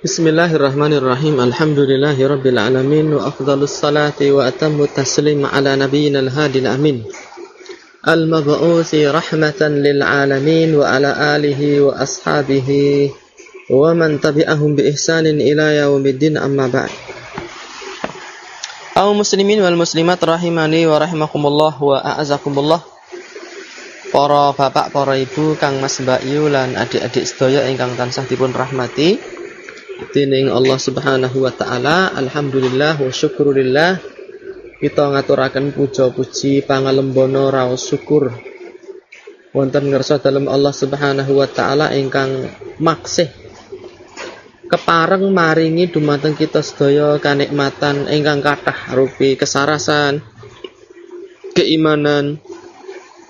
Bismillahirrahmanirrahim. Alhamdulillahi rabbil alamin wa afdhalus salati wa atammu taslim ala nabiyyina al-hadil amin. Al-mab'uthi rahmatan lil alamin wa ala alihi wa ashabihi wa man tabi'ahum bi ihsanin ila yaumiddin amma ba'd. Kaum muslimin wal muslimat rahimani wa rahimakumullah wa a'azakumullah. Para bapak, para ibu, kang mas mbak yu lan adik-adik sedaya ingkang tansah dipun rahmati dening Allah Subhanahu wa taala alhamdulillah wa syukurillah kita ngaturaken puja puji pangalembono raos syukur. Wonten ngersa dalam Allah Subhanahu wa taala ingkang maksih. Kepareng maringi dumateng kita sedaya kanikmatan ingkang kathah rupi kesarasan keimanan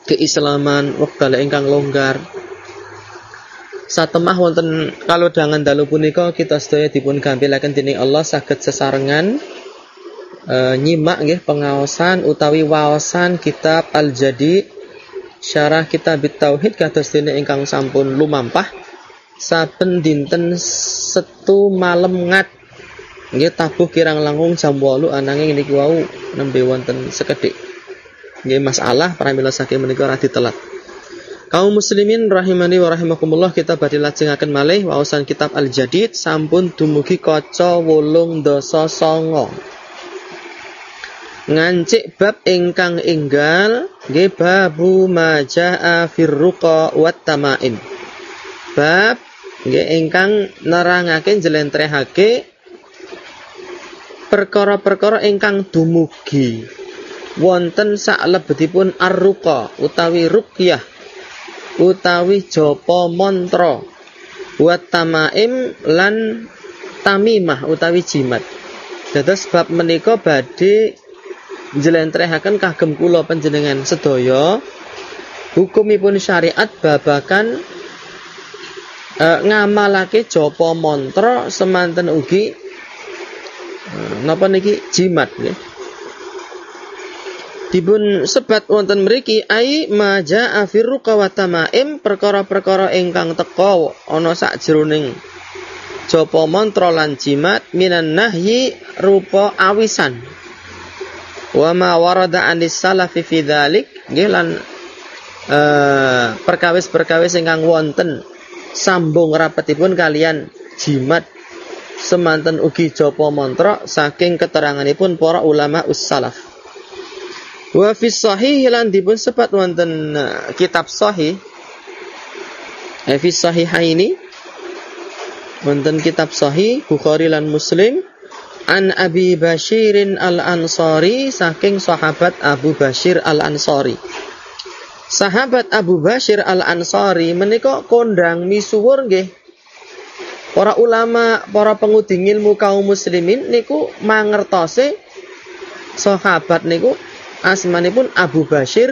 keislaman wekdal ingkang longgar satemah wonten kalau dangan dalu punika kita sedaya dipun gampilaken dening Allah saged sesarengan e, nyimak nggih pengaosan utawi waosan kitab Al-Jadi syarah kitab tauhid kados dene ingkang sampun lumampah. Saben dinten setu malam ngat nggih tabuh kirang langkung jam 8 ananging niki wau nembe wonten sekedhik. Nggih masalah pramila saking menika ora ditelat Kaum muslimin rahimani wa rahimakumullah kita badhe lajengaken malih waosan kitab Al-Jadid sampun dumugi kaca 8 Ngancik bab ingkang enggal nggih babu majaa firruqa wat tamaim. Bab nggih ingkang nerangake njlentrehake perkara-perkara ingkang dumugi. Wonten saklebetipun arruqa utawi ruqyah utawi japa mantra buat tamaim lan tamimah utawi jimat. Dados bab menika badhe njlentrehaken kagem kula panjenengan sedaya hukumipun syariat babakan e, ngamalake japa mantra semanten ugi e, napa niki jimat nggih. Dibun sebat wonten mriki ai maja afiru kawatamaim perkara-perkara ingkang teka ana sakjroning japa mantra lan jimat minan nahyi rupa awisan. Wa ma warada anis salafi fi dzalik nggih uh, perkawis-perkawis ingkang wonten sambung rapetipun kalian jimat semanten ugi japa mantra saking keteranganipun para ulama us-salaf. Wa fi sahih lan dipun sepat wonten uh, kitab sahih. Eh fi sahihaini wonten kitab sahih Bukhari lan Muslim an Abi Bashirin Al-Ansari saking sahabat Abu Bashir Al-Ansari. Sahabat Abu Bashir Al-Ansari menika kondang misuwur nggih para ulama, para penguding ilmu kaum muslimin niku mangertose sahabat niku asmanipun Abu Bashir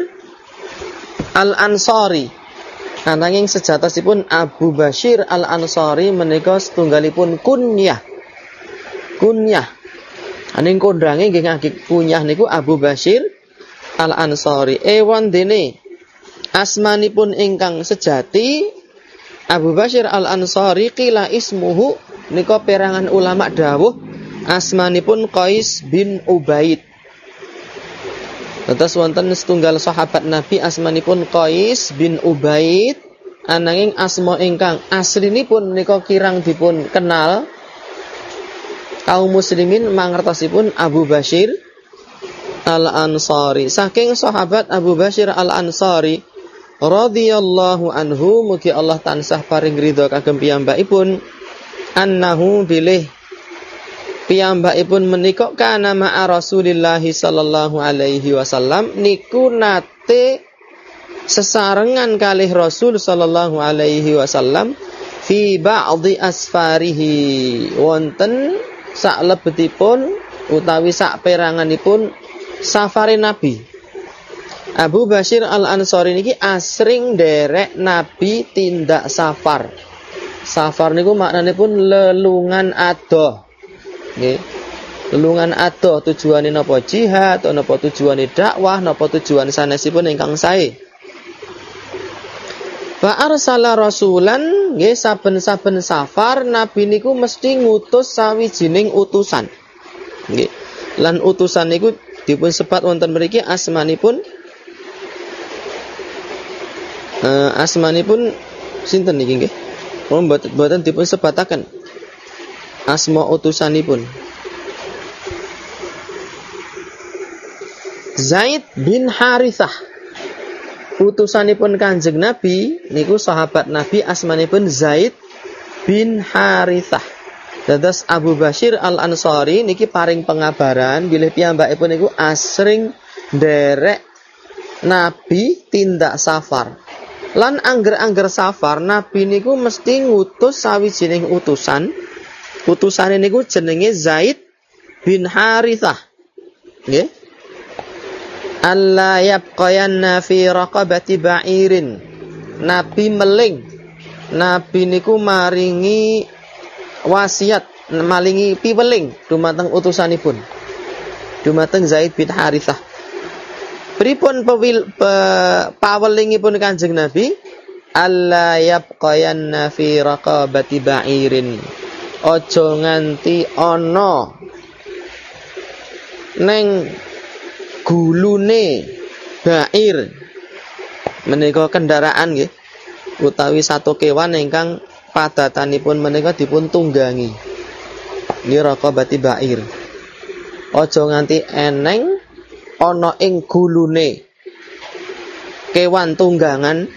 Al-Ansari. Ananging sejatosipun Abu Bashir Al-Ansari menika setunggalipun kunyah. Kunyah. Aning kondhange nggih ngagik kunyah niku Abu Bashir Al-Ansari. Ewan dene asmanipun ingkang sejati Abu Bashir Al-Ansari kila ismuhu nika perangan ulama dawuh asmanipun Qais bin Ubaid. Terus wonten setunggal sahabat Nabi asmanipun Qais bin Ubaid ananging asma ingkang aslinipun menika kirang dipun kenal kaum muslimin mangertosipun Abu Bashir Al-Ansari. Saking sahabat Abu Bashir Al-Ansari radhiyallahu anhu mugi Allah tansah paring ridho kagem piyambakipun annahu bilih piyambakipun menika kana ma'a Rasulillah sallallahu alaihi wasallam niku nate sesarengan kalih Rasul sallallahu alaihi wasallam fi ba'dhi asfarihi wonten saklebetipun utawi sak peranganipun safari Nabi Abu Bashir Al-Ansari niki asring derek Nabi tindak safar. Safar niku maknane pun lelungan adoh. Nggih. Lelungan adoh tujuane napa jihad, napa tujuane dakwah, napa tujuan sanesipun ingkang sae. Fa arsala rasulan nggih saben-saben safar nabi niku mesti ngutus sawijining utusan. Nggih. Lan utusan niku dipun sebat wonten mriki asmanipun uh, asmanipun sinten niki nggih? Oh mboten dipun sebataken. Asma utusanipun. Zaid bin Harithah utusanipun Kanjeng Nabi niku sahabat Nabi asmanipun Zaid bin Harithah. Dados Abu Bashir Al Ansori niki paring pengabaran bilih piyambakipun niku asring derek Nabi tindak safar. Lan angger-angger safar Nabi niku mesti ngutus sawijining utusan. Utusane niku jenenge Zaid bin Harithah. Nggih. Allah yabqayanna fi raqabati ba'irin. Nabi meling. Nabi niku maringi wasiat malingi piweling dumateng utusanipun. Dumateng Zaid bin Harithah. Pripun pewil pe, pawelingipun Kanjeng Nabi? Allah yabqayanna fi raqabati ba'irin. Ojo nganti ono neng gulune bair. Menika kendaraan nggih utawi satu kewan ingkang padatanipun menika dipun tunggangi nggih raqabati bair. Aja nganti eneng ana ing gulune kewan tunggangan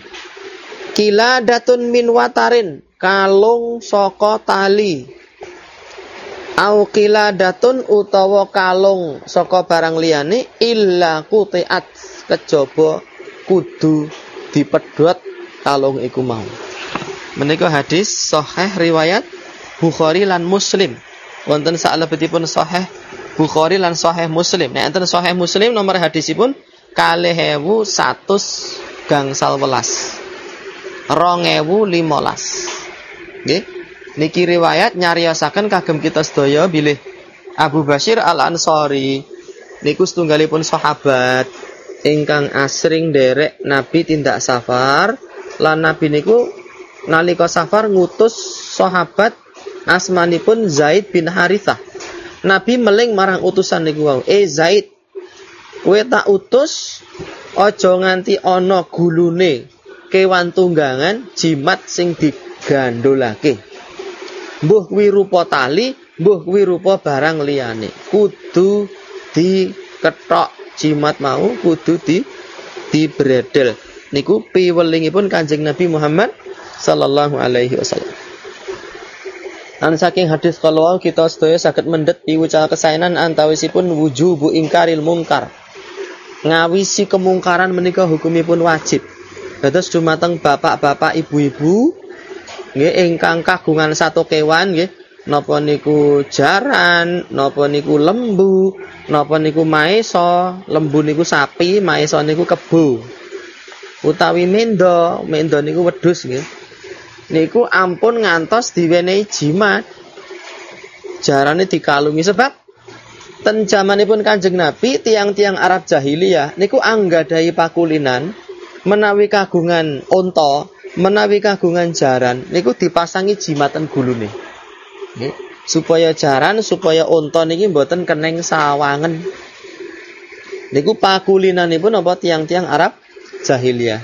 kila datun min watarin kalung saka tali au datun utawa kalung saka barang liyane illa qutiat kejaba kudu dipedhot kalung iku mau. Menika hadis sahih riwayat Bukhari lan Muslim. Wonten salebetipun sahih Bukhari lan sahih Muslim. Nek enten sahih Muslim nomor hadisipun kalih ewu satus gangsal welas. Rong ewu limolas. Nggih. Niki riwayat nyariosaken kagem kita sedaya bilih Abu Bashir Al Ansori niku setunggalipun sahabat ingkang asring derek Nabi tindak safar lan Nabi niku nalika safar ngutus sahabat asmanipun Zaid bin Harithah. Nabi meling marang utusan niku wau, "Eh Zaid, kowe tak utus aja nganti ana gulune kewan tunggangan jimat sing digandolake." mbuh kuwi rupa tali, mbuh kuwi rupa barang liyane. Kudu diketok jimat mau kudu di dibredel. Niku piwelingipun Kanjeng Nabi Muhammad sallallahu alaihi wasallam. An saking hadis kalau kita sedaya saged mendet piwucal kesainan antawisipun wujubu ingkaril mungkar. Ngawisi kemungkaran menika hukumipun wajib. Dados dumateng bapak-bapak, ibu-ibu nggih ingkang kagungan satu kewan nggih napa niku jaran, napa niku lembu, napa niku maeso, lembu niku sapi, maeso niku kebo. Utawi mendo, mendo niku wedhus nggih. Niku ampun ngantos diwenehi jimat. Jarane dikalungi sebab ten zamanipun Kanjeng Nabi tiang-tiang Arab jahiliyah niku anggadhahi pakulinan menawi kagungan unta menawi kagungan jaran niku dipasangi jimatan gulune. Nggih, supaya jaran supaya unta niki mboten keneng sawangen. Niku pakulinanipun apa tiang-tiang Arab jahiliyah.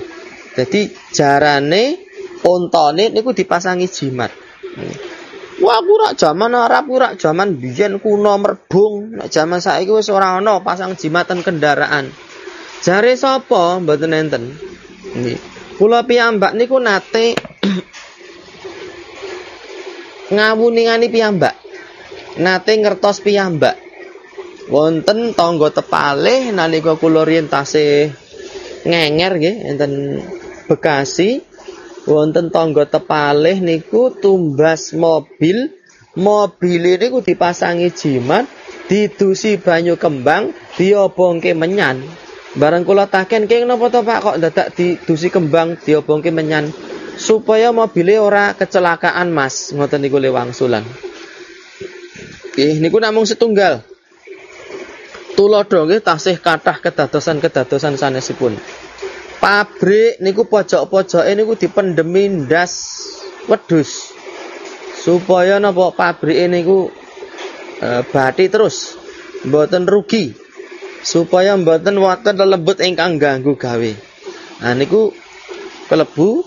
Jadi jarane untane niku dipasangi jimat. Wah, aku rak zaman Arab, aku rak zaman biyen kuno merbung. Nek zaman saiki wis ora ana pasang jimatan kendaraan. Jare sapa mboten enten. Kula piyambak niku nate ngawuningani piyambak. Nate ngertos piyambak. Wonten tangga tepalih nalika kula riyen tasih ngenger nggih enten Bekasi wonten tangga tepalih niku tumbas mobil mobil niku dipasangi jimat didusi banyu kembang diobongke menyan Barang kula taken keng napa to Pak kok dadak didusi kembang diobongke menyan supaya mobilnya ora kecelakaan Mas ngoten niku le wangsulan. Nggih niku namung setunggal. Tulodo nggih tasih kathah kedadosan-kedadosan sanesipun. pabrik niku pojok-pojoke niku dipendemi ndas wedhus. Supaya napa pabrik niku e, bati terus mboten rugi. Supaya mboten wonten lelembut ingkang ganggu gawe. Nah niku kelebu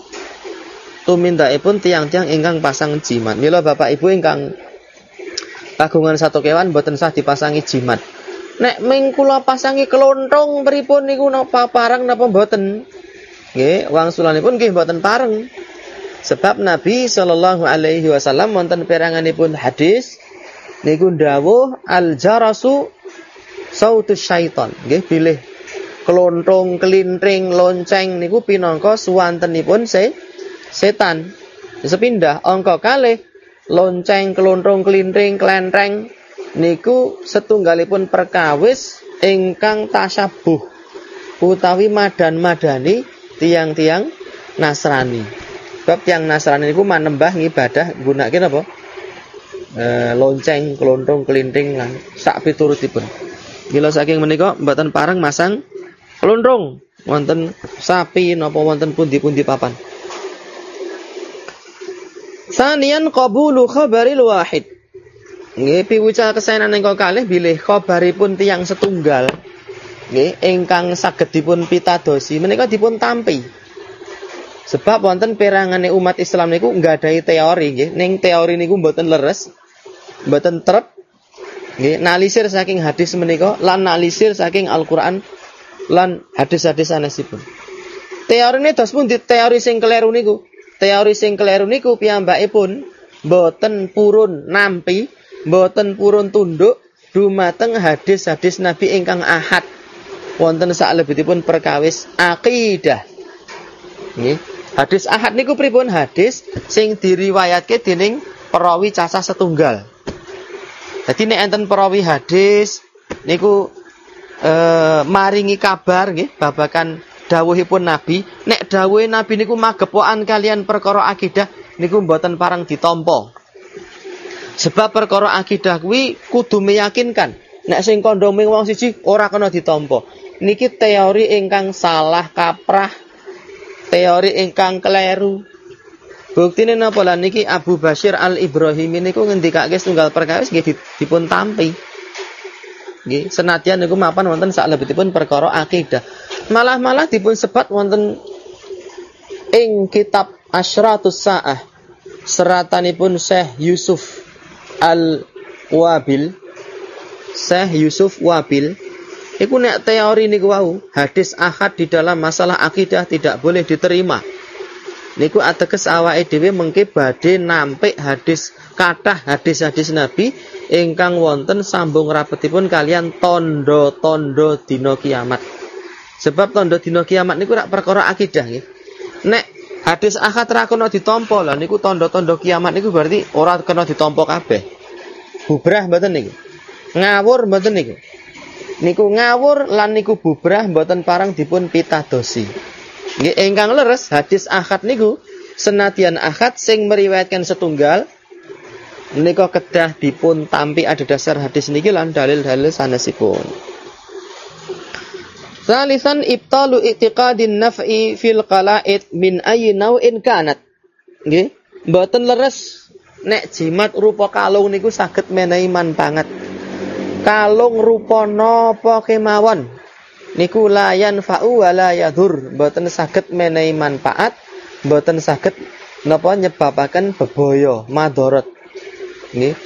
tumindakipun tiang-tiang ingkang pasang jimat. Mila Bapak Ibu ingkang kagungan satu kewan mboten sah dipasangi jimat. Nek ming kula pasangi kelontong pripun niku napa parang napa mboten? Nggih, wangsulanipun nggih mboten pareng. Sebab Nabi Shallallahu alaihi wasallam wonten peranganipun hadis niku dawuh al jarasu sautus syaiton. Nggih pilih kelontong, kelintring, lonceng niku pinangka suwantenipun se setan. Sepindah angka kalih lonceng, kelontong, kelintring, kelentreng niku setunggalipun perkawis ingkang tasabuh utawi madan-madani tiang-tiang Nasrani. Bab tiang Nasrani niku manembah ngibadah gunake apa? E, lonceng, kelontong, kelinting lan sak piturutipun. Mila saking menika mboten parang masang kelontong wonten sapi napa wonten pundi-pundi papan. Sanian qabulu khabaril wahid. Nggih piwucal kesaenan ingkang kalih bilih khabaripun tiyang setunggal nggih ingkang saged dipun pitadosi menika dipun tampi. Sebab wonten perangane umat Islam niku nggadahi teori nggih, ning teori niku mboten leres, mboten trep. Nggih, nalisir saking hadis menika lan nalisir saking Al-Qur'an lan hadis-hadis sanesipun. Teori ini dos pun di teori sing keliru niku. Teori sing keliru niku piyambakipun mboten purun nampi mboten purun tunduk dumateng hadis-hadis Nabi ingkang ahad wonten saklebetipun perkawis akidah. Nggih. Hadis ahad niku pripun hadis sing diriwayatke dening perawi cacah setunggal. Jadi nek enten perawi hadis niku e, maringi kabar nggih babakan dawuhipun Nabi, nek dawuhe Nabi niku magepokan kalian perkara akidah niku mboten parang ditampa. Sebab perkara akidah kuwi kudu meyakinkan. Nek sing kandhane wong siji ora kena ditampa. Niki teori ingkang salah kaprah. Teori ingkang keliru. Buktine napa lan niki Abu Bashir Al Ibrahimi niku ngendikake setunggal perkawis nggih dipun tampi. Nggih, senadyan niku mapan wonten saklebetipun perkara akidah. Malah-malah dipun sebat wonten ing kitab Asyratus Sa'ah seratanipun Syekh Yusuf Al-Wabil Syekh Yusuf Wabil Iku nek teori niku wau, hadis ahad di dalam masalah akidah tidak boleh diterima. Niku ateges awake dhewe mengke badhe nampik hadis kathah hadis-hadis Nabi ingkang wonten sambung rapetipun kalian tondo-tondo dina kiamat. Sebab tondo dina kiamat niku rak perkara akidah nggih. Nek Hadis akad ra kena ditampa lah niku tanda-tanda kiamat niku berarti ora kena ditampa kabeh. Bubrah mboten niku. Ngawur mboten niku. Niku ngawur lan niku bubrah mboten parang dipun pitadosi. Nggih ingkang leres hadis akad niku senadyan akad sing meriwayatkan setunggal menika kedah dipun tampi ada dasar hadis niki lan dalil-dalil sanesipun. Salisan ibtalu i'tiqadin naf'i fil qala'id min ayyi naw'in kanat. Nggih, mboten leres nek jimat rupa kalung niku saged menehi manfaat. Kalung rupa napa kemawon niku layan fa'u wa la yadur, mboten saged menehi manfaat, mboten saged napa nyebabaken bebaya, madharat. Nggih.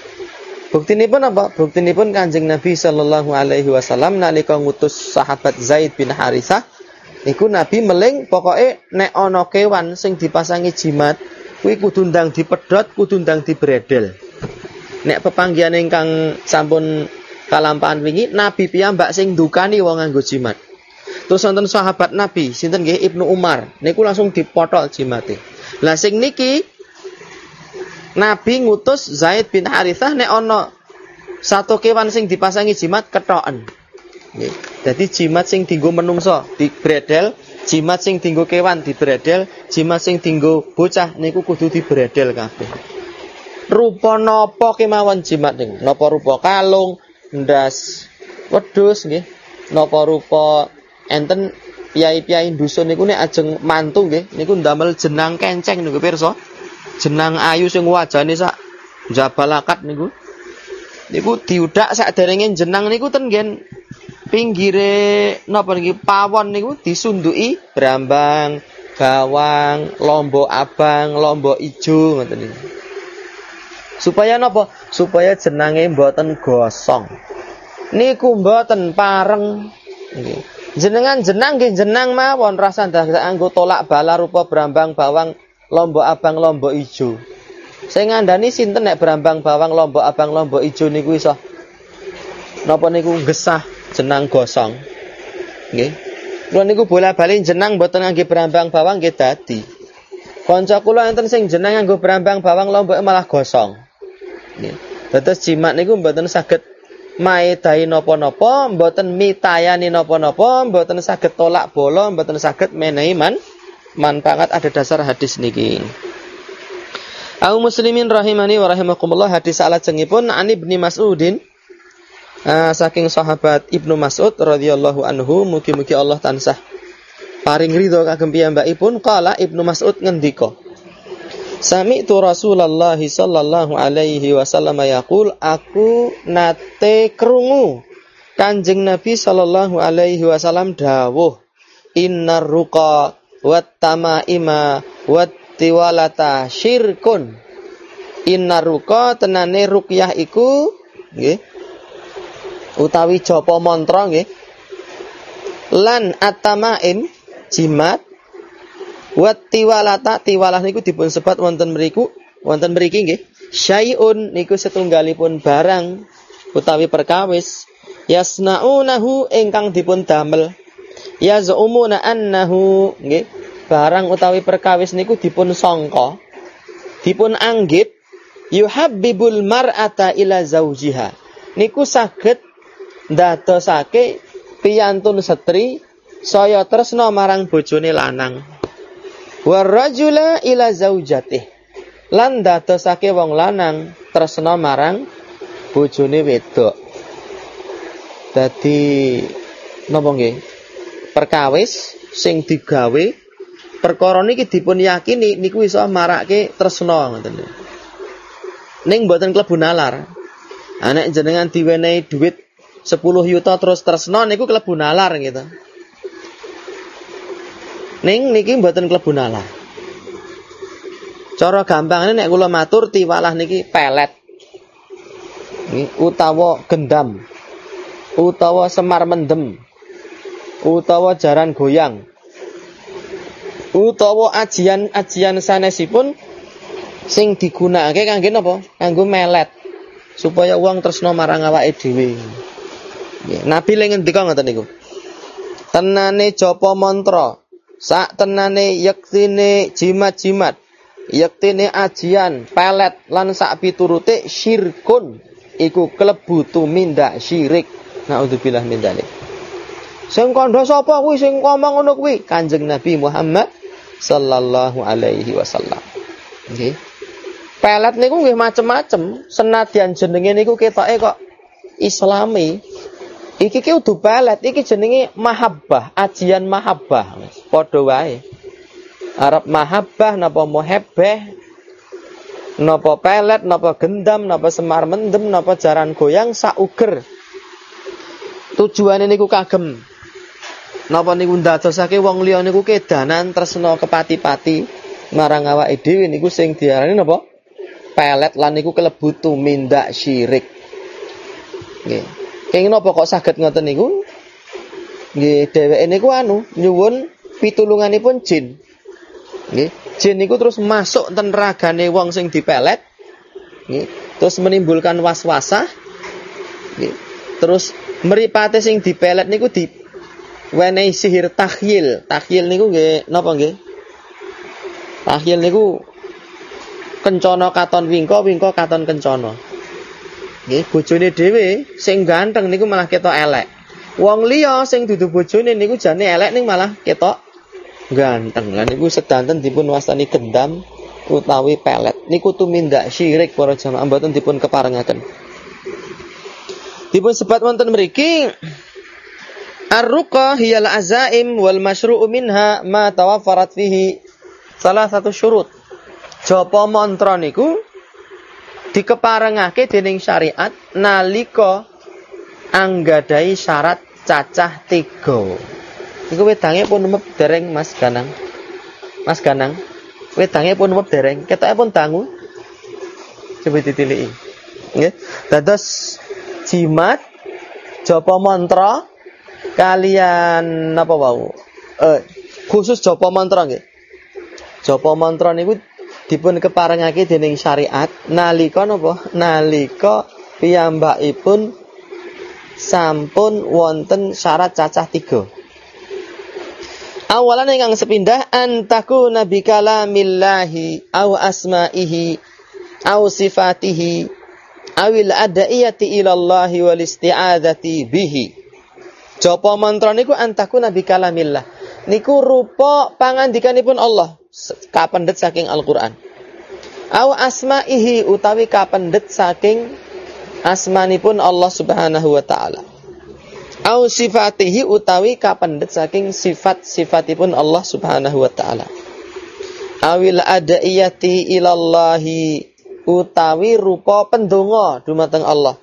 Bukti ini pun apa? Bukti ini pun kanjeng Nabi Shallallahu Alaihi Wasallam nalika ngutus sahabat Zaid bin Harithah, Iku Nabi meling pokoknya nek ono kewan sing dipasangi jimat, kuwi kudu ndang dipedhot, kudu ndang dibredel. Nek pepanggihan ingkang sampun kalampahan wingi, Nabi piyambak sing dukani wong nganggo jimat. Terus wonten sahabat Nabi, sinten nggih Ibnu Umar, niku langsung dipotol jimate. Lah sing niki Nabi ngutus Zaid bin Harithah nek ono satu kewan sing dipasangi jimat ketoken. Nggih. Dadi jimat sing dinggo menungso dibredel, jimat sing dinggo kewan dibredel, jimat sing dinggo bocah niku kudu dibredel kabeh. Rupa napa kemawon jimat niku? Napa rupa kalung, ndas wedhus nggih. Napa rupa enten piyai-piyai dusun niku nek ajeng mantu nggih niku ndamel jenang kenceng niku pirsa. Jenang ayu sing wajane sak jabalakat niku. Niku diudak saderenge jenang niku ten nggen pinggire napa niki pawon niku disunduki brambang, bawang, lombok abang, lombok ijo ngoten niku. Supaya napa? Supaya jenange mboten gosong. Niku mboten pareng. Nggih. Jenengan jenang nggih jenang mawon rasa anggo tolak bala rupa brambang bawang lombok abang lombok ijo. Saya ngandani sinten nek brambang bawang lombok abang lombok ijo niku iso napa niku gesah jenang gosong. Nggih. Kula niku bola-bali jenang mboten ngangge brambang bawang nggih dadi. Kanca kula enten sing jenang nganggo brambang bawang lombok malah gosong. Nggih. Dados jimat niku mboten saged maedai napa-napa, mboten mitayani napa-napa, mboten saged tolak bola, mboten saged menehi man manfaat. Ada dasar hadis niki. Au muslimin rahimani wa rahimakumullah hadis salajengipun an Ibnu Mas'udin. Uh, saking sahabat Ibnu Mas'ud radhiyallahu anhu mugi-mugi Allah tansah paring ridho kagem piyambakipun. Qala Ibnu Mas'ud ngendika Sami'tu Rasulullah sallallahu alaihi wasallam yaqul aku nate krungu. Kanjeng Nabi sallallahu alaihi wasallam dawuh innar ruqa wat tamaima wat tiwalata syirkun. Innar ruqa tenane ruqyah iku nggih utawi japa mantra nggih lan atamaim jimat Wat tiwalata tiwalah niku dipun sebat wonten mriku wonten mriki nggih. Syai'un niku setunggalipun barang utawi perkawis yasnaunahu ingkang dipun damel. Yazumuna annahu nggih. Barang utawi perkawis niku dipun sangka dipun anggit yuhabbibul mar'ata ila zaujiha. Niku saged ndadosake piyantun setri saya tresna marang bojone lanang warajula ila zaujatih. Lan dadosake wong lanang tresna marang bojone wedok. Dadi napa nggih? Perkawis sing digawe perkara niki dipun yakini niku iso marake tresna ngoten ning mboten klebu nalar anek jenengan diwenehi duit 10 yuta terus tresna niku klebu nalar gitu Ning niki mboten klebu nalar. Cara gampangane nek kula matur tiwalah niki pelet. Utawa gendam. Utawa semar mendem. Utawa jaran goyang. Utawa ajian-ajian sanesipun sing digunakake kangge napa? Kanggo melet. Supaya uang tresno marang awake dhewe. Nabi le ngendika ngoten niku. Tenane japa mantra sak tenane yektine jimat-jimat yektine ajian pelet lan sak piturute syirkun. Iku klebu tumindak syirik. Naudzubillah min dzalik sing kandha sapa kuwi? Sing ngomong ngono kuwi? Kanjeng Nabi Muhammad sallallahu alaihi wasallam. Nggih. Pelet niku nggih macem-macem. Senadyan jenenge niku ketoke kok islami Iki ki udu pelet, iki jenenge mahabbah, ajian mahabbah. Wae. Arab mahabbah napa muhabbah napa pelet, napa gendam, napa semar mendem, napa jaran goyang sauger. Tujuane niku kagem. Napa niku ndadosake wong liya niku kedanan tresna kepati-pati marang awake dhewe niku sing diarani napa? Pelet lan niku kelebu tumindak syirik. Nggih. Kenging napa kok saged ngoten niku? Nggih, dheweke niku anu nyuwun pitulunganipun jin. Nggih, jin niku terus masuk ten ragane wong sing dipelet. Nggih, terus menimbulkan was-wasah. Nggih. Terus mripate sing dipelet niku di wenehi sihir takhyil. Takhyil niku nggih napa nggih? Takhyil niku kencana katon wingko, wingko katon kencana. Nggih, bojone dhewe sing ganteng niku malah ketok elek. Wong liya sing dudu bojone niku jane elek ning malah ketok ganteng. Lah niku sedanten dipun wastani gendam utawi pelet. Niku tumindak syirik para jamaah mboten dipun keparengaken. Dipun sebat wonten mriki Ar-ruqa hiyal azaim wal masyru'u minha ma tawaffarat fihi salah satu syurut. Japa mantra niku dikeparengake dening syariat nalika anggadai syarat cacah tiga. Iku wedange pun umep dereng Mas Ganang. Mas Ganang, wedange pun umep dereng, ketoke pun dangu. Coba ditiliki. Nggih. Dados jimat japa mantra kalian apa wau? Eh, khusus japa mantra nggih. Japa mantra niku dipun keparengake dening syariat nalika napa? Nalika piyambakipun sampun wonten syarat cacah tiga. Awalan ingkang sepindah antaku nabi kalamillahi aw asma'ihi aw sifatihi awil adaiyati ilallahi wal isti'adzati bihi. Japa mantra niku antaku nabi kalamillah. Niku rupa pangandikanipun Allah kapendet saking Al-Qur'an. Aw asma'ihi utawi kapendet saking asmanipun Allah Subhanahu wa taala. Aw sifatihi utawi kapendet saking sifat-sifatipun Allah Subhanahu wa taala. Awil adaiyati ilallahi utawi rupa pendonga dumateng Allah.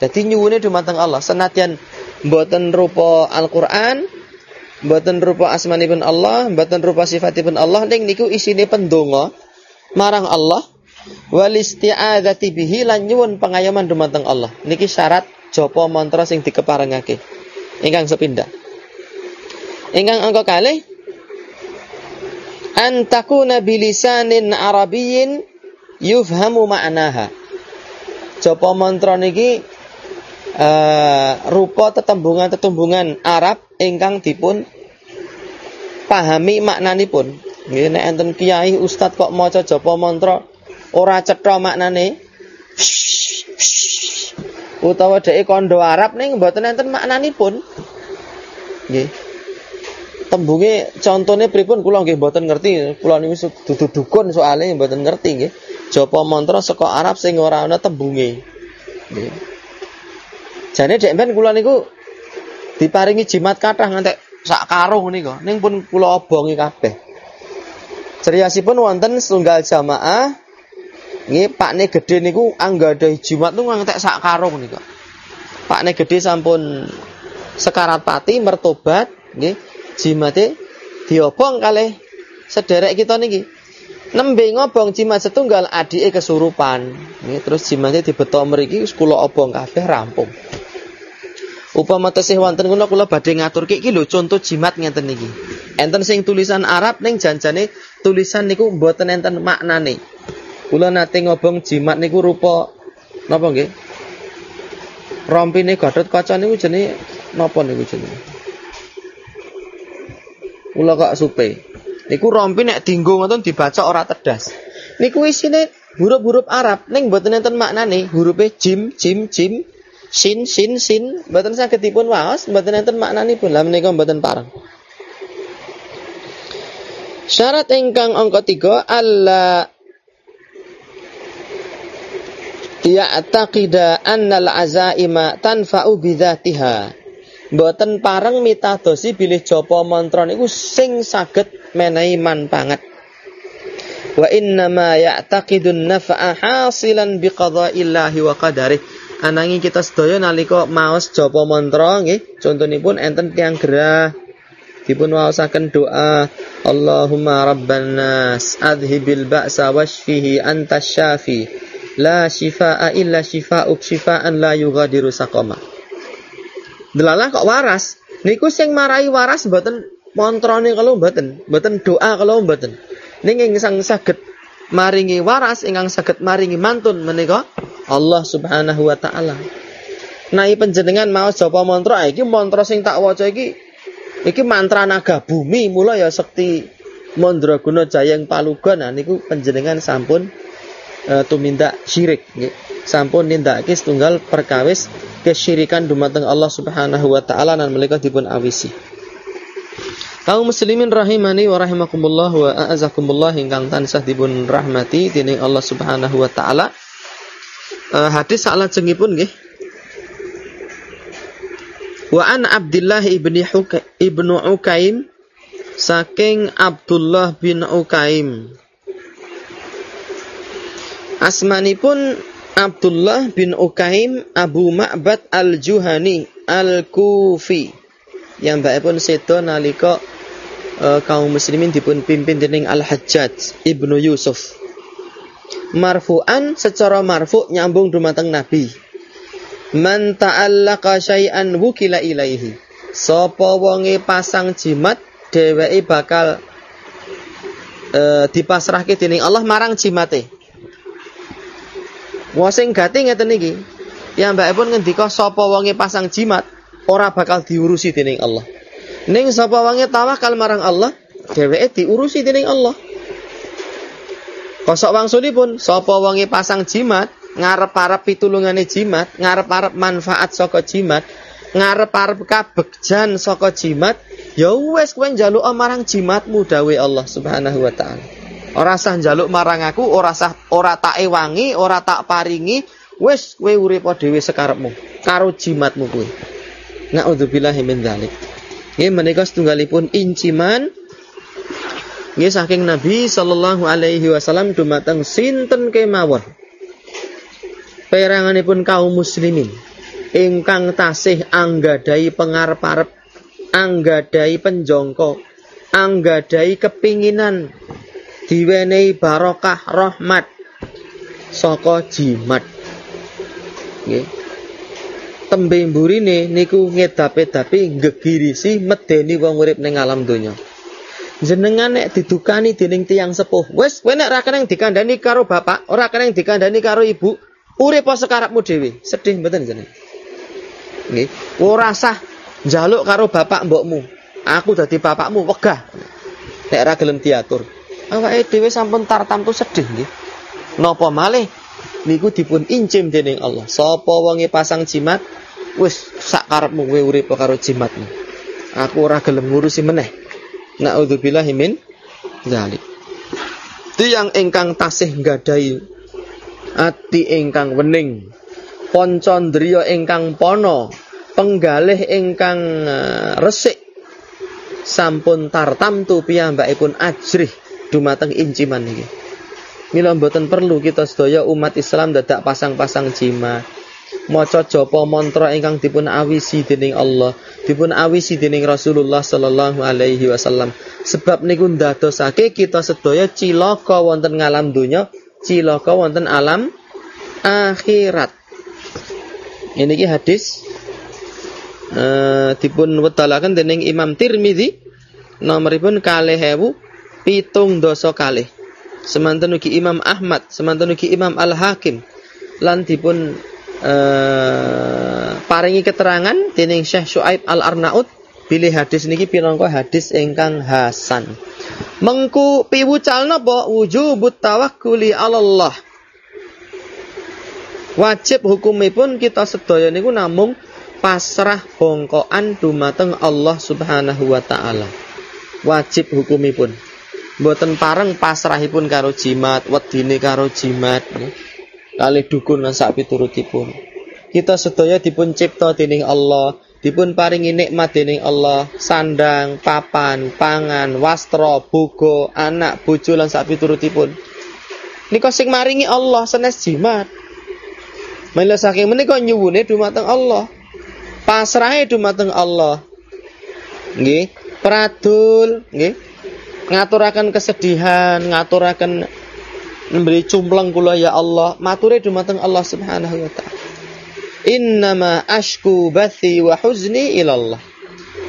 Jadi nyuwune dumateng Allah senadyan mboten rupa Al-Qur'an, mboten rupa asmanipun Allah, mboten rupa sifatipun Allah ning niku isine pendonga marang Allah wal isti'adzati bihi lan nyuwun pengayoman dumateng Allah. Niki syarat japa mantra sing dikeparengake. Ingkang sepindah. Ingkang angka kalih an takuna bilisanin arabiyyin yufhamu ma'naha. Japa mantra niki uh, rupa tetembungan-tetembungan Arab ingkang dipun pahami maknanipun. Nggih nek enten kiai ustad kok maca japa mantra ora cetha maknane utawa dhek kondo Arab ning mboten enten maknanipun. Nggih. Tembunge contone pripun kula nggih mboten ngerti. Kula niku dudu dukun soalnya mboten ngerti nggih. Japa mantra saka Arab sing ora ana tembunge. Nggih. Jane dek ben kula niku diparingi jimat kathah ngantek sak karung niku. Ning pun kula obongi kabeh. Ceriyasipun wonten setunggal jamaah nggih pakne gedhe niku anggadahi jimat niku ngantek sak karung niku. Pakne gedhe sampun sekarat pati mertobat nggih jimate diobong kalih sederek kita niki. Nembe ngobong jimat setunggal adike kesurupan. Nggih terus jimate dibetok mriki kula obong kabeh rampung. Upama tesih wonten kula kula badhe ngaturke iki lho contoh jimat ngeten niki. Enten sing tulisan Arab ning janjane tulisan niku mboten enten maknane. Kula nate ngobong jimat niku rupa napa nggih? Rompine Gatot Kaca niku jenenge napa niku jenenge? Kula kok supe. Niku rompi nek dinggo ngoten dibaca ora tedas. Niku isine huruf-huruf Arab ning mboten enten maknane, hurufe jim, jim, jim, sin sin sin mboten saged dipun waos mboten enten maknanipun lah menika mboten pareng Syarat ingkang angka tiga alla ya'taqida annal azaima tanfa'u bidzatiha. Mboten pareng mitadosi bilih japa mantra niku sing saged menehi manpangat. Wa inna ma ya'taqidun naf'a hasilan biqada'illahi wa qadarih. Anangi kita sedaya nalika maos japa mantra nggih contonipun enten tiang gerah. Dipun waosaken doa Allahumma rabban nas adhibil ba'sa washfihi anta syafi. La shifaa illa shifaa'uk shifaan la yughadiru saqama. Delalah kok waras? Niku sing marai waras mboten mantrane kalau mboten mboten doa kalau mboten ning ingkang saged maringi waras ingkang saged maringi mantun menika Allah Subhanahu wa taala. Nah, penjenengan mau coba mantra iki mantra sing tak waca iki iki mantra naga bumi mula ya sekti Mandraguna Jayang Paluga nah niku penjenengan sampun e, tumindak syirik nggih. Sampun nindakake setunggal perkawis kesyirikan dumateng Allah Subhanahu wa taala lan menika dipun awisi. Kaum muslimin rahimani wa rahimakumullah wa a'azakumullah ingkang tansah dipun rahmati dening Allah Subhanahu wa taala uh, hadis salah pun nggih Wa an Abdullah ibni Huka, ibnu Ukaim saking Abdullah bin Ukaim. Asmanipun Abdullah bin Ukaim Abu Ma'bad Al-Juhani Al-Kufi. Yang pun sedo nalika uh, kaum muslimin dipun pimpin dening Al-Hajjaj Ibnu Yusuf. Marfu'an secara marfu nyambung dumateng Nabi Man ta'allaqa syai'an wukila ilaihi. Sapa wonge pasang jimat dheweke bakal e, dipasrahke dening Allah marang jimate. Wong sing gati ngeten iki. Mbakipun ngendika sapa wonge pasang jimat ora bakal diurusi dening Allah. Ning sapa wonge tawakal marang Allah, dheweke diurusi dening Allah. Kosok wangsulipun sapa wonge pasang jimat ngarep-arep pitulungane jimat, ngarep-arep manfaat saka jimat, ngarep-arep kabegjan saka jimat, ya wis kowe njaluk marang jimatmu dawe Allah Subhanahu wa taala. Ora sah njaluk marang aku, ora sah ora tak ewangi, ora tak paringi, wis kowe urip dhewe sekarepmu karo jimatmu kuwi. Nauzubillahi min dzalik. Nggih menika setunggalipun inciman nggih saking Nabi sallallahu alaihi wasallam dumateng sinten kemawon? Peranganipun kaum muslimin. Ingkang tasih anggadai pengarep-arep anggadai penjongko anggadai kepinginan diwenehi barokah rahmat saka jimat. Nggih tembe mburine niku ngedape-dapi gegirisi medeni wong urip ning alam donya jenengan nek didukani dening tiang sepuh wis kowe nek ra keneng dikandani karo bapak ora keneng dikandani karo ibu Urip sekarapmu dhewe, sedih mboten jeneng. Nggih, ora sah njaluk karo bapak mbokmu. Aku dadi bapakmu wegah. Nek ora gelem diatur. Awake dhewe sampun tartamtu sedih nggih. Napa malih niku dipun incim dening Allah. Sapa wonge pasang jimat, wis sak karepmu kowe urip karo jimatmu. Aku ora gelem ngurusi meneh. Nauzubillahi min dzalik. Tiang ingkang tasih nggadahi ati ingkang wening poncondriya ingkang pono penggalih ingkang uh, resik sampun tartamtu piyambakipun ajrih dumateng inciman niki mila mboten perlu kita sedaya umat Islam dadak pasang-pasang jimat maca japa mantra ingkang dipun awisi dening Allah dipun awisi dening Rasulullah sallallahu alaihi wasallam sebab niku ndadosake kita sedaya cilaka wonten ngalam donya cilaka wonten alam akhirat. Ini ki hadis uh, dipun wetalaken dening Imam Tirmizi nomoripun kalih ewu pitung dosa kalih. Semanten ugi Imam Ahmad, semanten ugi Imam Al Hakim lan dipun uh, paringi keterangan dening Syekh Syuaib Al Arnaud pilih hadis niki pinangka hadis ingkang hasan. Mengku piwucal napa wujubut tawakkuli Allah. Wajib hukumipun kita sedaya niku namung pasrah bongkoan dumateng Allah Subhanahu wa taala. Wajib hukumipun. Mboten pareng pasrahipun karo jimat, wedine karo jimat. Kali dukun lan sak piturutipun. Kita sedaya dipun cipta dening Allah, dipun paringi nikmat dening Allah, sandang, papan, pangan, wastra, bugo, anak, bojo lan sak piturutipun. Nika sing maringi Allah senes jimat. Mila saking menika nyuwune dumateng Allah. Pasrahe dumateng Allah. Nggih, pradul, nggih. Ngaturaken kesedihan, ngaturaken memberi cumpleng kula ya Allah, mature dumateng Allah Subhanahu wa taala. Innama ashku bathi wa huzni ilallah.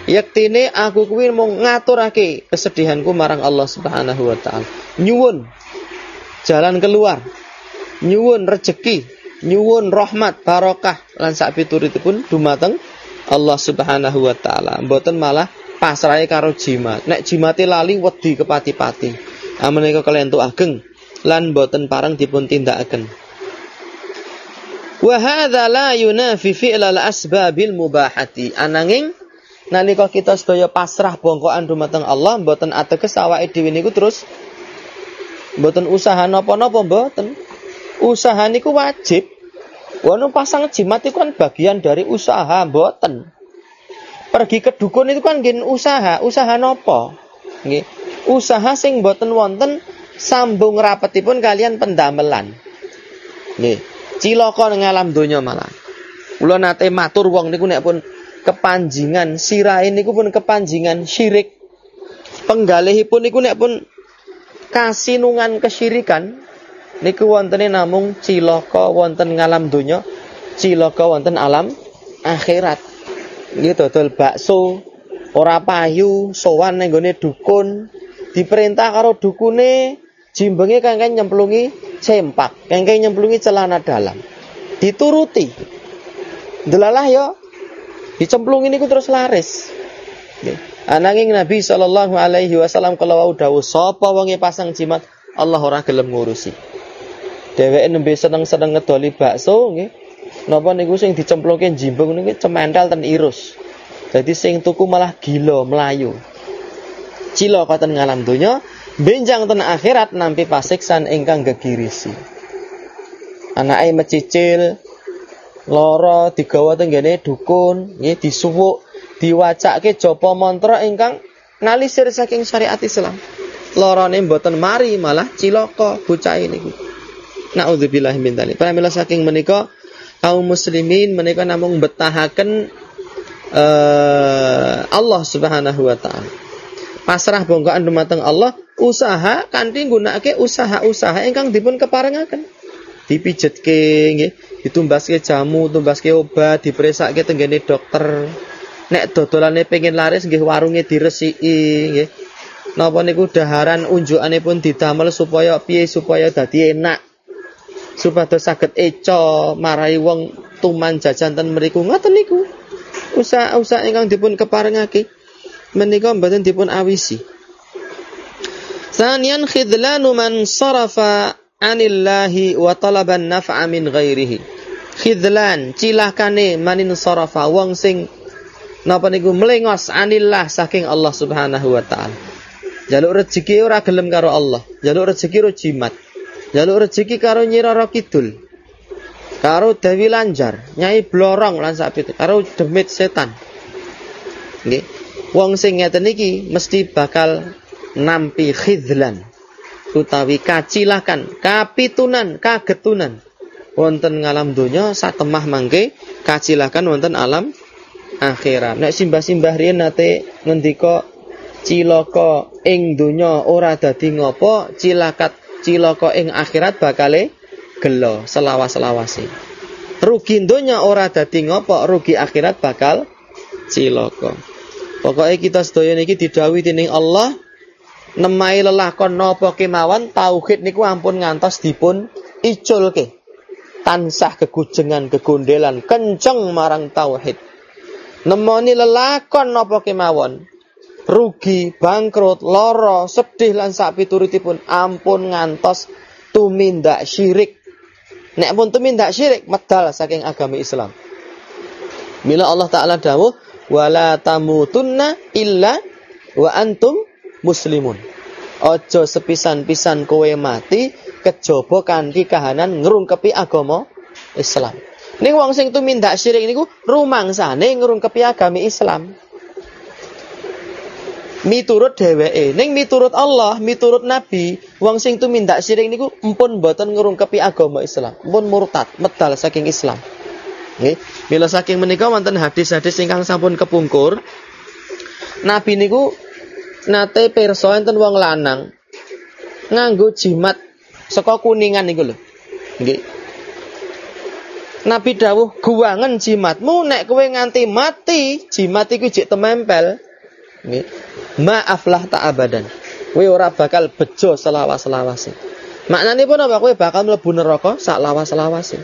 Yaktine aku kuwi mau ngaturake kesedihanku marang Allah Subhanahu wa taala. Nyuwun jalan keluar. Nyuwun rezeki, nyuwun rahmat, barokah lan sak pituritipun dumateng Allah Subhanahu wa taala. Mboten malah pasrahe karo jimat. Nek jimate lali wedi kepati-pati. Amenika kalian tu ageng lan boten parang dipun tindakaken. Wa hadza la yunafi fi'lal asbabil mubahati. Ananging nalika kita sedaya pasrah bongkoan dumateng Allah mboten ateges awake dhewe niku terus mboten usaha napa-napa mboten. Usaha niku wajib. Wono pasang jimat itu kan bagian dari usaha mboten. Pergi ke dukun itu kan gen usaha, usaha nopo? Nggih. Usaha sing boten wonten sambung rapetipun kalian pendamelan. Nggih. Cilaka ning alam donya malah. Kula nate matur wong niku nek pun kepanjingan sirahe niku pun kepanjingan syirik. Penggalihipun niku nek pun kasinungan kesyirikan niku wontene namung cilaka wonten ngalam donya, cilaka wonten alam akhirat. Nggih dodol bakso, ora payu, sowan ning dukun, diperintah karo dukune jimbenge kangkeng nyemplungi sempak, kangkeng nyemplungi celana dalam. Dituruti. Delalah yo dicemplungi niku terus laris. Ananging Nabi sallallahu alaihi wasallam kalau wau dawuh sapa pasang jimat Allah ora gelem ngurusi. Dheweke nembe seneng-seneng ngedoli bakso nggih. Napa niku sing dicemplungke jimbung niku cemental ten irus. Jadi sing tuku malah gila melayu. Cilo katen ngalam donya, benjang ten akhirat nampi pasiksan ingkang gegirisi. Anake mecicil loro digawa tenggene dukun, nggih disuwuk, diwacake japa mantra ingkang nalisir saking syariat Islam. Lorone mboten mari malah cilaka bocah niku. Nauzubillah min dzalik. Pramila saking menika kaum muslimin menika namung betahaken uh, Allah Subhanahu wa taala. Pasrah bongkaan dumateng Allah, usaha kanthi nggunakake usaha-usaha ingkang dipun keparengaken. Dipijetke nggih, ditumbaske jamu, tumbaske obat, diperesake tenggene dokter. Nek dodolane pengen laris nggih warunge diresiki nggih. Napa niku daharan unjukane pun didamel supaya piye supaya dadi enak supados saged eco marai wong tuman jajan ten mriku ngoten niku usaha-usaha ingkang dipun keparengake menika mboten dipun awisi Sanian khidlanu man sarafa anillahi wa talaban naf'a min ghairihi. Khidlan cilakane manin sarafa wong sing napa niku melengos anillah saking Allah Subhanahu wa taala. Jaluk rezeki ora gelem karo Allah, jaluk rezeki ro jimat. Jaluk rezeki karo Nyi Roro Kidul. Karo Dewi Lanjar, Nyai Blorong lan itu, karo demit setan. Nggih. Wong sing ngeten iki mesti bakal nampi khidlan utawi kacilakan, kapitunan, kagetunan wonten ngalam donya satemah mangke kacilakan wonten alam akhirat. Nek simbah-simbah riyen nate ngendika cilaka ing donya ora dadi ngopo, cilakat cilaka ing akhirat bakale gelo selawas-selawase. Rugi donya ora dadi ngopo, rugi akhirat bakal cilaka. Pokoknya kita sedaya niki didhawuhi dening Allah nemai lelakon napa kemawon tauhid niku ampun ngantos dipun iculke. Tansah kegujengan kegondelan kenceng marang tauhid. Nemoni lelakon napa kemawon rugi, bangkrut, loro, sedih lan sak pituritipun ampun ngantos tumindak syirik. Nek pun tumindak syirik medal saking agama Islam. Mila Allah taala dawuh wala tamutunna illa wa antum muslimun. Ojo sepisan-pisan kowe mati kejaba kanthi kahanan ngrungkepi agama Islam. Ning wong sing tumindak syirik niku rumangsane ngrungkepi agama Islam miturut dheweke. Ning miturut Allah miturut Nabi wong sing tumindak syirik niku empun boten ngrungkepi agama Islam. Empun murtad medal saking Islam. Nggih. Mila saking menika wonten hadis-hadis ingkang sampun kepungkur Nabi niku nate pirsa enten wong lanang nganggo jimat saka kuningan niku lho. Nggih. Nabi dawuh guwangen jimatmu nek kowe nganti mati jimat iku jek temempel maaflah tak abadan. Kowe ora bakal bejo selawas-selawase. Maknane pun apa kowe bakal mlebu neraka sak lawas-lawase.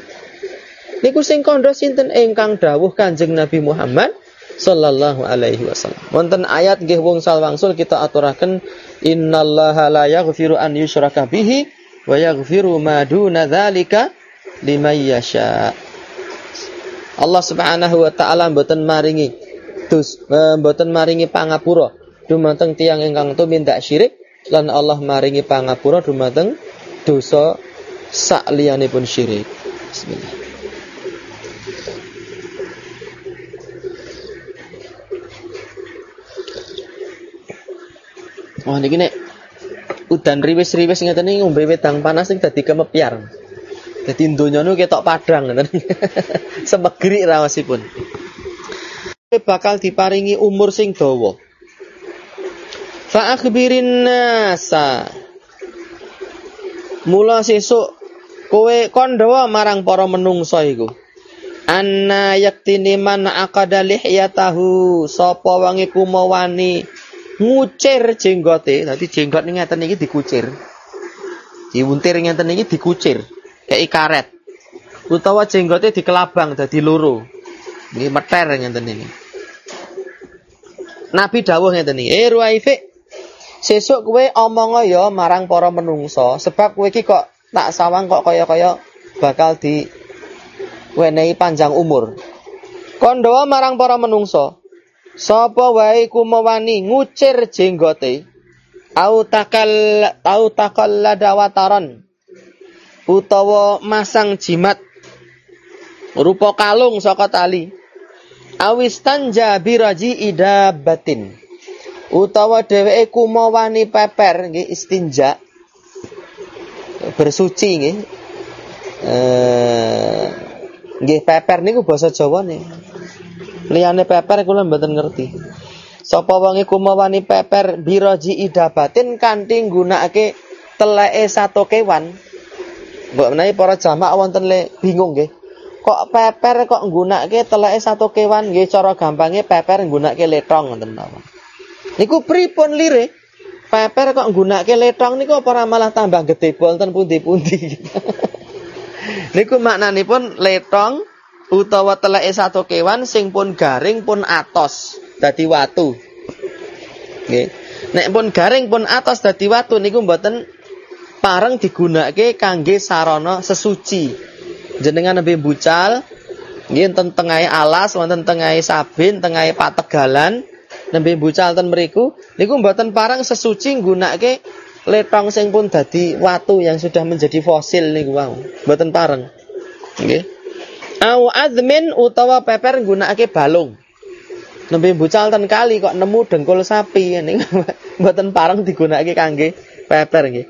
Niku sing kandha sinten ingkang dawuh Kanjeng Nabi Muhammad sallallahu alaihi wasallam. Wonten ayat nggih wong salwangsul kita aturaken innallaha la yaghfiru an yushraka bihi wa yaghfiru ma duna dzalika liman yasha. Allah Subhanahu wa taala mboten maringi dus eh, mboten maringi pangapura dumateng tiang ingkang minta syirik lan Allah maringi pangapura dumateng dosa sak liyanipun syirik. Bismillah. Wah oh, niki nek udan riwis-riwis ngeten iki ngombe wedang panas sing dadi kemepyar. Dadi donya niku ketok padang ngeten. Semegeri rawasipun bakal diparingi umur sing dawa. Fa akhbirin nasa. Mula sesuk kowe kondawa marang para menungso iku. Anna yaktini man aqada lihyatahu sapa wong iku mawani ngucir jenggote. Dadi jenggot ning ngeten iki dikucir. Diuntir ngeten iki dikucir kayak karet. Utawa jenggote dikelabang dadi loro. Ini meter ngeten ini. Nabi dawuh ngeten iki, "Eh Ruwaifi, sesuk kowe omong ya marang para menungso, sebab kowe iki kok tak sawang kok kaya-kaya bakal di wenehi panjang umur. Kondoa marang para menungso. Sapa wae kumawani ngucir jenggote au takal au takal ladawataran utawa masang jimat rupa kalung saka tali awistan jabiraji idabatin utawa dheweke kumawani peper nggih istinja bersuci nggih eh Nggih peper niku basa Jawa nih. Liyane peper kula mboten ngerti. Sapa wong iku mawani peper biraji idabatin kanthi nggunakake teleke satu kewan. Mbok menawi para jamaah wonten le bingung nggih. Kok peper kok nggunakake teleke satu kewan nggih cara gampange peper nggunakake letong ngoten mawon. Niku pripun lire? Peper kok nggunakake letong niku apa malah tambah gede wonten pundi-pundi. Niku maknanipun letong utawa teleke satu kewan sing pun garing pun atos dadi watu. Nggih. Nek pun garing pun atos dadi watu niku mboten pareng digunakake kangge sarana sesuci. Jenengan nembe bucal nggih enten tengahe alas wonten tengahe sabin, tengahe pategalan nembe bucal ten mriku niku mboten pareng sesuci nggunakake letong sing pun dadi watu yang sudah menjadi fosil niku wau. Mboten pareng. Nggih. Au azmin utawa peper nggunakake balung. Nembe bucal ten kali kok nemu dengkul sapi niku mboten pareng digunakake kangge peper nggih.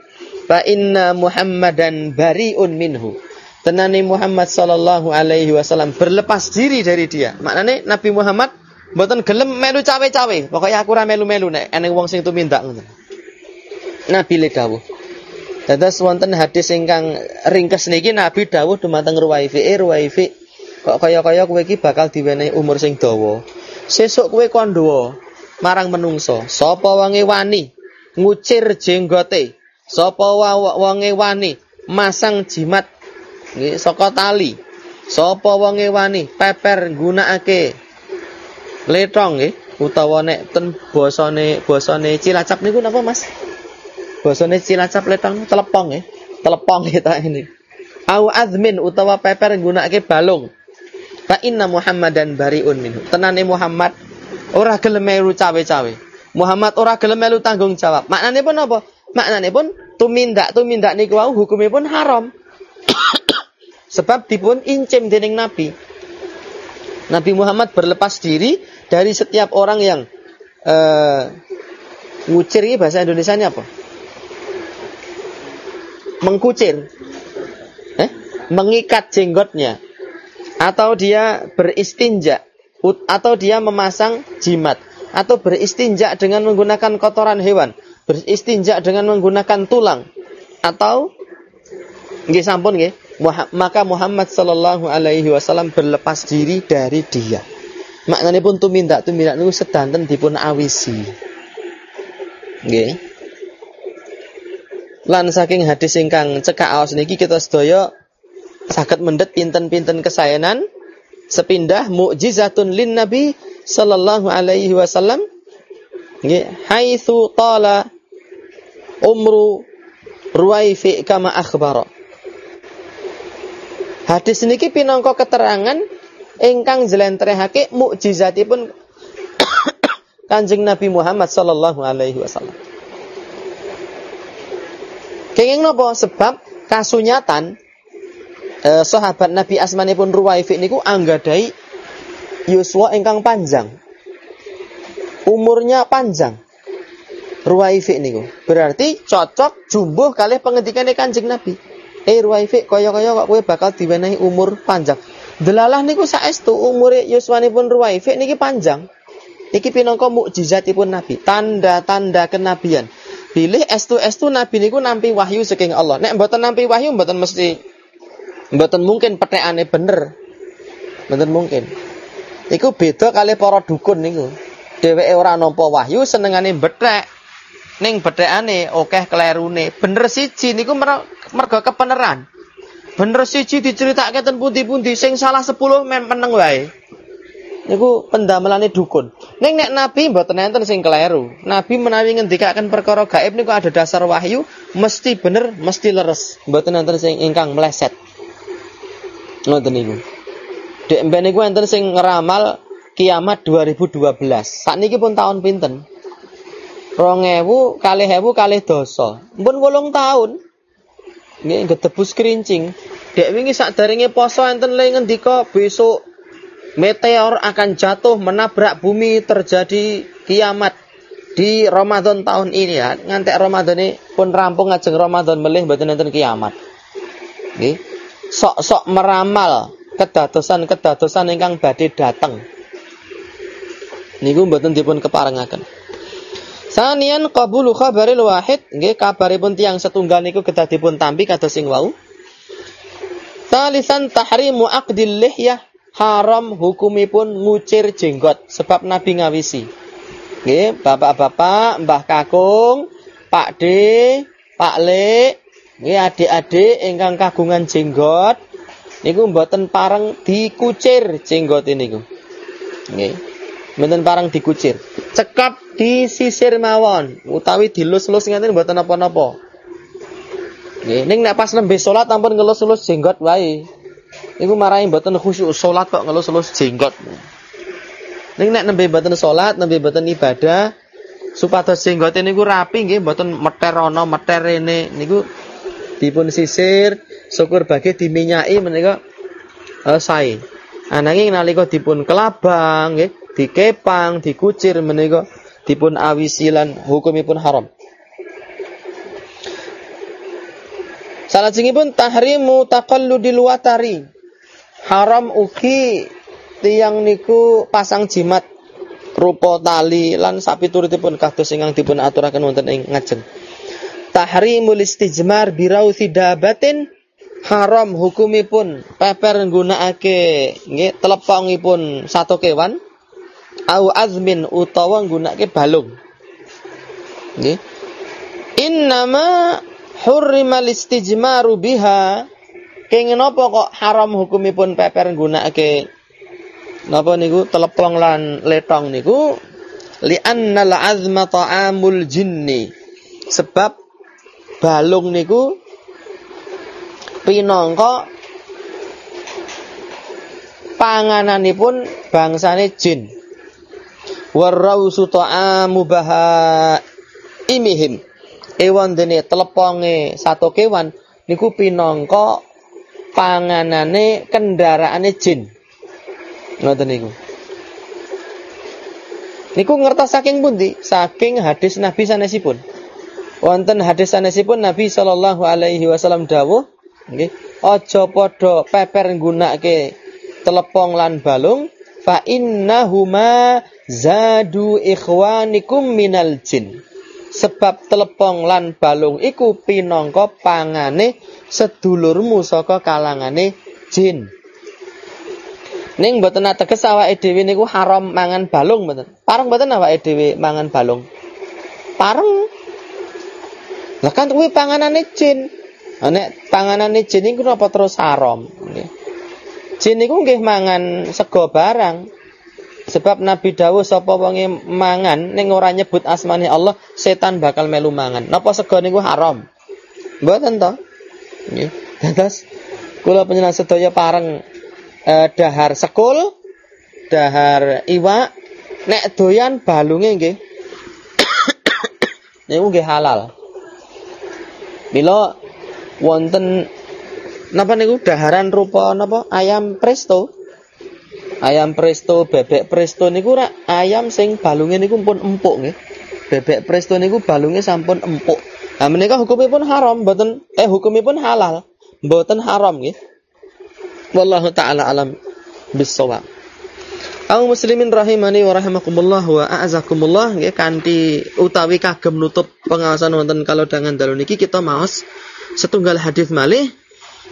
Fa inna Muhammadan bariun minhu. Tenane Muhammad sallallahu alaihi wasallam berlepas diri dari dia. Maknane Nabi Muhammad mboten gelem melu cawe-cawe. Pokoknya aku ora melu-melu nek eneng wong sing tumindak ngoten. Nabi le dawuh. Dados wonten hadis ingkang ringkes niki Nabi dawuh dumateng Ruwaifi, eh Ruwaifi, kok kaya-kaya kowe iki bakal diwenehi umur sing dawa. Sesuk kowe kandha marang menungso, sapa wonge wani ngucir jenggote, sapa wonge wani masang jimat nggih saka tali. Sapa wonge wani peper nggunakake letong nggih utawa nek ten basane basane Cilacap niku napa Mas? Basane Cilacap letang telepong ya. Telepong kita ini. Au azmin utawa peper nggunakake balung. Fa inna Muhammadan bariun minhu. Tenane Muhammad ora gelem melu cawe-cawe. Muhammad ora gelem melu tanggung jawab. Maknane pun apa? Maknane pun tumindak tumindak niku wau hukume pun haram. Sebab dipun incim dening Nabi. Nabi Muhammad berlepas diri dari setiap orang yang uh, ngucir. Bahasa Indonesia apa? mengkucir, eh? mengikat jenggotnya, atau dia beristinja, atau dia memasang jimat, atau beristinja dengan menggunakan kotoran hewan, beristinja dengan menggunakan tulang, atau nggih sampun nggih, maka Muhammad sallallahu alaihi wasallam berlepas diri dari dia. Maknanya pun tumindak tumindak niku sedanten dipun awisi. Nggih. Lan saking hadis ingkang cekak aos niki kita sedaya saged mendet pinten-pinten kesayanan sepindah mukjizatun lin nabi sallallahu alaihi wasallam nggih haitsu tala umru ruwaifi kama akhbara Hadis niki pinangka keterangan ingkang jlentrehake mukjizatipun Kanjeng Nabi Muhammad sallallahu alaihi wasallam. Kenging nopo sebab kasunyatan eh, sahabat Nabi asmanipun Ruwaifi niku anggadai yuswa ingkang panjang. Umurnya panjang. Ruwaifi niku. Berarti cocok jumbuh kali pengendikane Kanjeng Nabi. Eh Ruwaifi kaya-kaya kok kowe bakal diwenehi umur panjang. Delalah niku saestu umure yuswanipun Ruwaifi niki panjang. Iki pinangka mukjizatipun Nabi, tanda-tanda kenabian. Pilih estu-estu Nabi niku nampi wahyu saking Allah. Nek mboten nampi wahyu mboten mesti mboten mungkin petekane bener. Mboten mungkin. Iku beda kali para dukun niku. Dheweke ora nampa wahyu senengane betek. Ning betekane akeh klerune. Bener siji niku mergo kepeneran. Bener siji diceritake ten pundi-pundi sing salah 10 meneng wae. Niku pendamelane dukun. Ning nek nabi mboten enten sing kleru. Nabi menawi ngendikaken perkara gaib niku ada dasar wahyu, mesti bener, mesti leres. Mboten enten sing ingkang meleset. Ngoten niku. Dek mbek niku enten sing ngeramal kiamat 2012. Sakniki pun tahun pinten? 2000 kalih ewu kalih dosa. Mpun 8 tahun. Nggih gedebus kerincing. Dek wingi sakderenge poso enten le ngendika besok meteor akan jatuh menabrak bumi terjadi kiamat di Ramadan tahun ini ya. Ngantek Ramadan ini pun rampung ngajeng Ramadan melih mboten enten kiamat. Nggih. Sok-sok meramal kedadosan-kedadosan ingkang badhe dateng. Niku mboten dipun keparengaken. Sanian qabulu khabaril wahid nggih kabaripun tiyang setunggal niku kedah dipun tampi kados sing wau. Talisan tahrimu aqdil lihyah haram hukumipun ngucir jenggot sebab Nabi ngawisi. Nggih, bapak-bapak, Mbah Kakung, Pak D, Pak Le, nggih adik-adik ingkang kagungan jenggot niku mboten pareng dikucir jenggot niku. Nggih. Mboten pareng dikucir. Cekap disisir mawon utawi dilus-lus ngeten mboten napa-napa. Nggih, ning nek pas nembe salat ampun ngelus-elus jenggot wae. Iku marahi mboten khusyuk salat kok ngelus-elus jenggot. Ning nek nembe mboten salat, nembe mboten ibadah, supados jenggote niku rapi nggih mboten meter ana meter rene niku dipun sisir, syukur bagi diminyaki menika uh, sae. Ananging nalika dipun kelabang nggih, dikepang, dikucir menika dipun awisilan hukumipun haram. Salah pun tahrimu taqalludil watari haram ugi tiang niku pasang jimat rupa tali lan sapi turutipun kados ingkang dipun aturaken wonten ing ngajeng. Tahrimul istijmar birausi dabatin haram hukumipun peper nggunakake nggih telepongipun satu kewan au azmin utawa nggunakake balung. Nggih. Innama hurrimal istijmaru biha Kenging napa kok haram hukumipun peper nggunakake napa niku telepong lan letong niku li annal azma ta'amul jinni. Sebab balung niku pinangka pangananipun bangsane jin. Warausu ta'amu baha imihim. Ewan dene teleponge satu kewan niku pinangka panganane kendaraane jin. Ngoten niku. Niku ngertos saking pundi? Saking hadis Nabi sanesipun. Wonten hadis sanesipun Nabi sallallahu alaihi wasallam dawuh, nggih, aja padha peper nggunakake telepong lan balung fa innahuma zadu ikhwanikum minal jin. Sebab telepong lan balung iku pinangka pangane sedulurmu saka kalangane jin. Ning mboten ateges awake dhewe niku haram mangan balung mboten. Pareng mboten awake dhewe mangan balung. Pareng. Lah kan kuwi panganane jin. Nek panganane jin niku napa terus haram? Nggih. Jin niku nggih mangan sego barang. Sebab Nabi dawuh sapa wonge mangan ning ora nyebut asmane Allah, setan bakal melu mangan. Napa sego niku haram? Mboten to? Nggih. Dados kula panjenengan sedaya pareng eh, dahar sekul, dahar iwak, nek doyan balunge nggih. niku nggih halal. Mila wonten napa niku daharan rupa napa ayam presto. Ayam presto, bebek presto niku rak ayam sing balunge niku pun empuk nggih. Bebek presto niku balungnya sampun empuk. Nah menika hukumnya pun haram, mboten eh hukumnya pun halal, mboten haram nggih. Wallahu taala alam bisawab. Kaum muslimin rahimani wa rahimakumullah wa a'azakumullah nggih kanthi utawi kagem nutup pengawasan wonten kalau dengan dalu niki kita maos setunggal hadis malih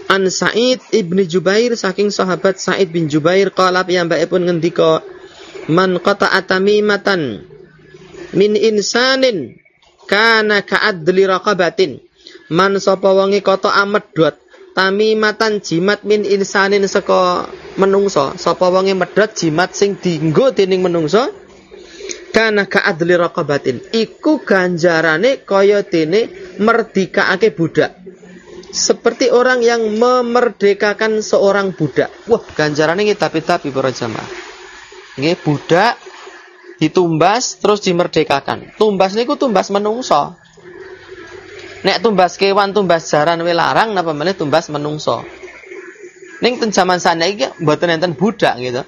An Sa'id ibni Jubair saking sahabat Sa'id bin Jubair qala pun ngendika man qata'a tamimatan min insanin kana ka'adli raqabatin. Man sapa wonge kota amedhot tamimatan jimat min insanin saka menungso sapa wonge medhot jimat sing dienggo dening menungso kana ka'adli raqabatin. Iku ganjarane kaya dene merdikake budak seperti orang yang memerdekakan seorang budak wah ganjarannya kita tapi para jamaah nggih budak ditumbas terus dimerdekakan. Tumbas niku tumbas menungso. Nek tumbas kewan, tumbas jaran we larang napa meneh tumbas menungso. Ning ten jaman saniki mboten enten budak gitu.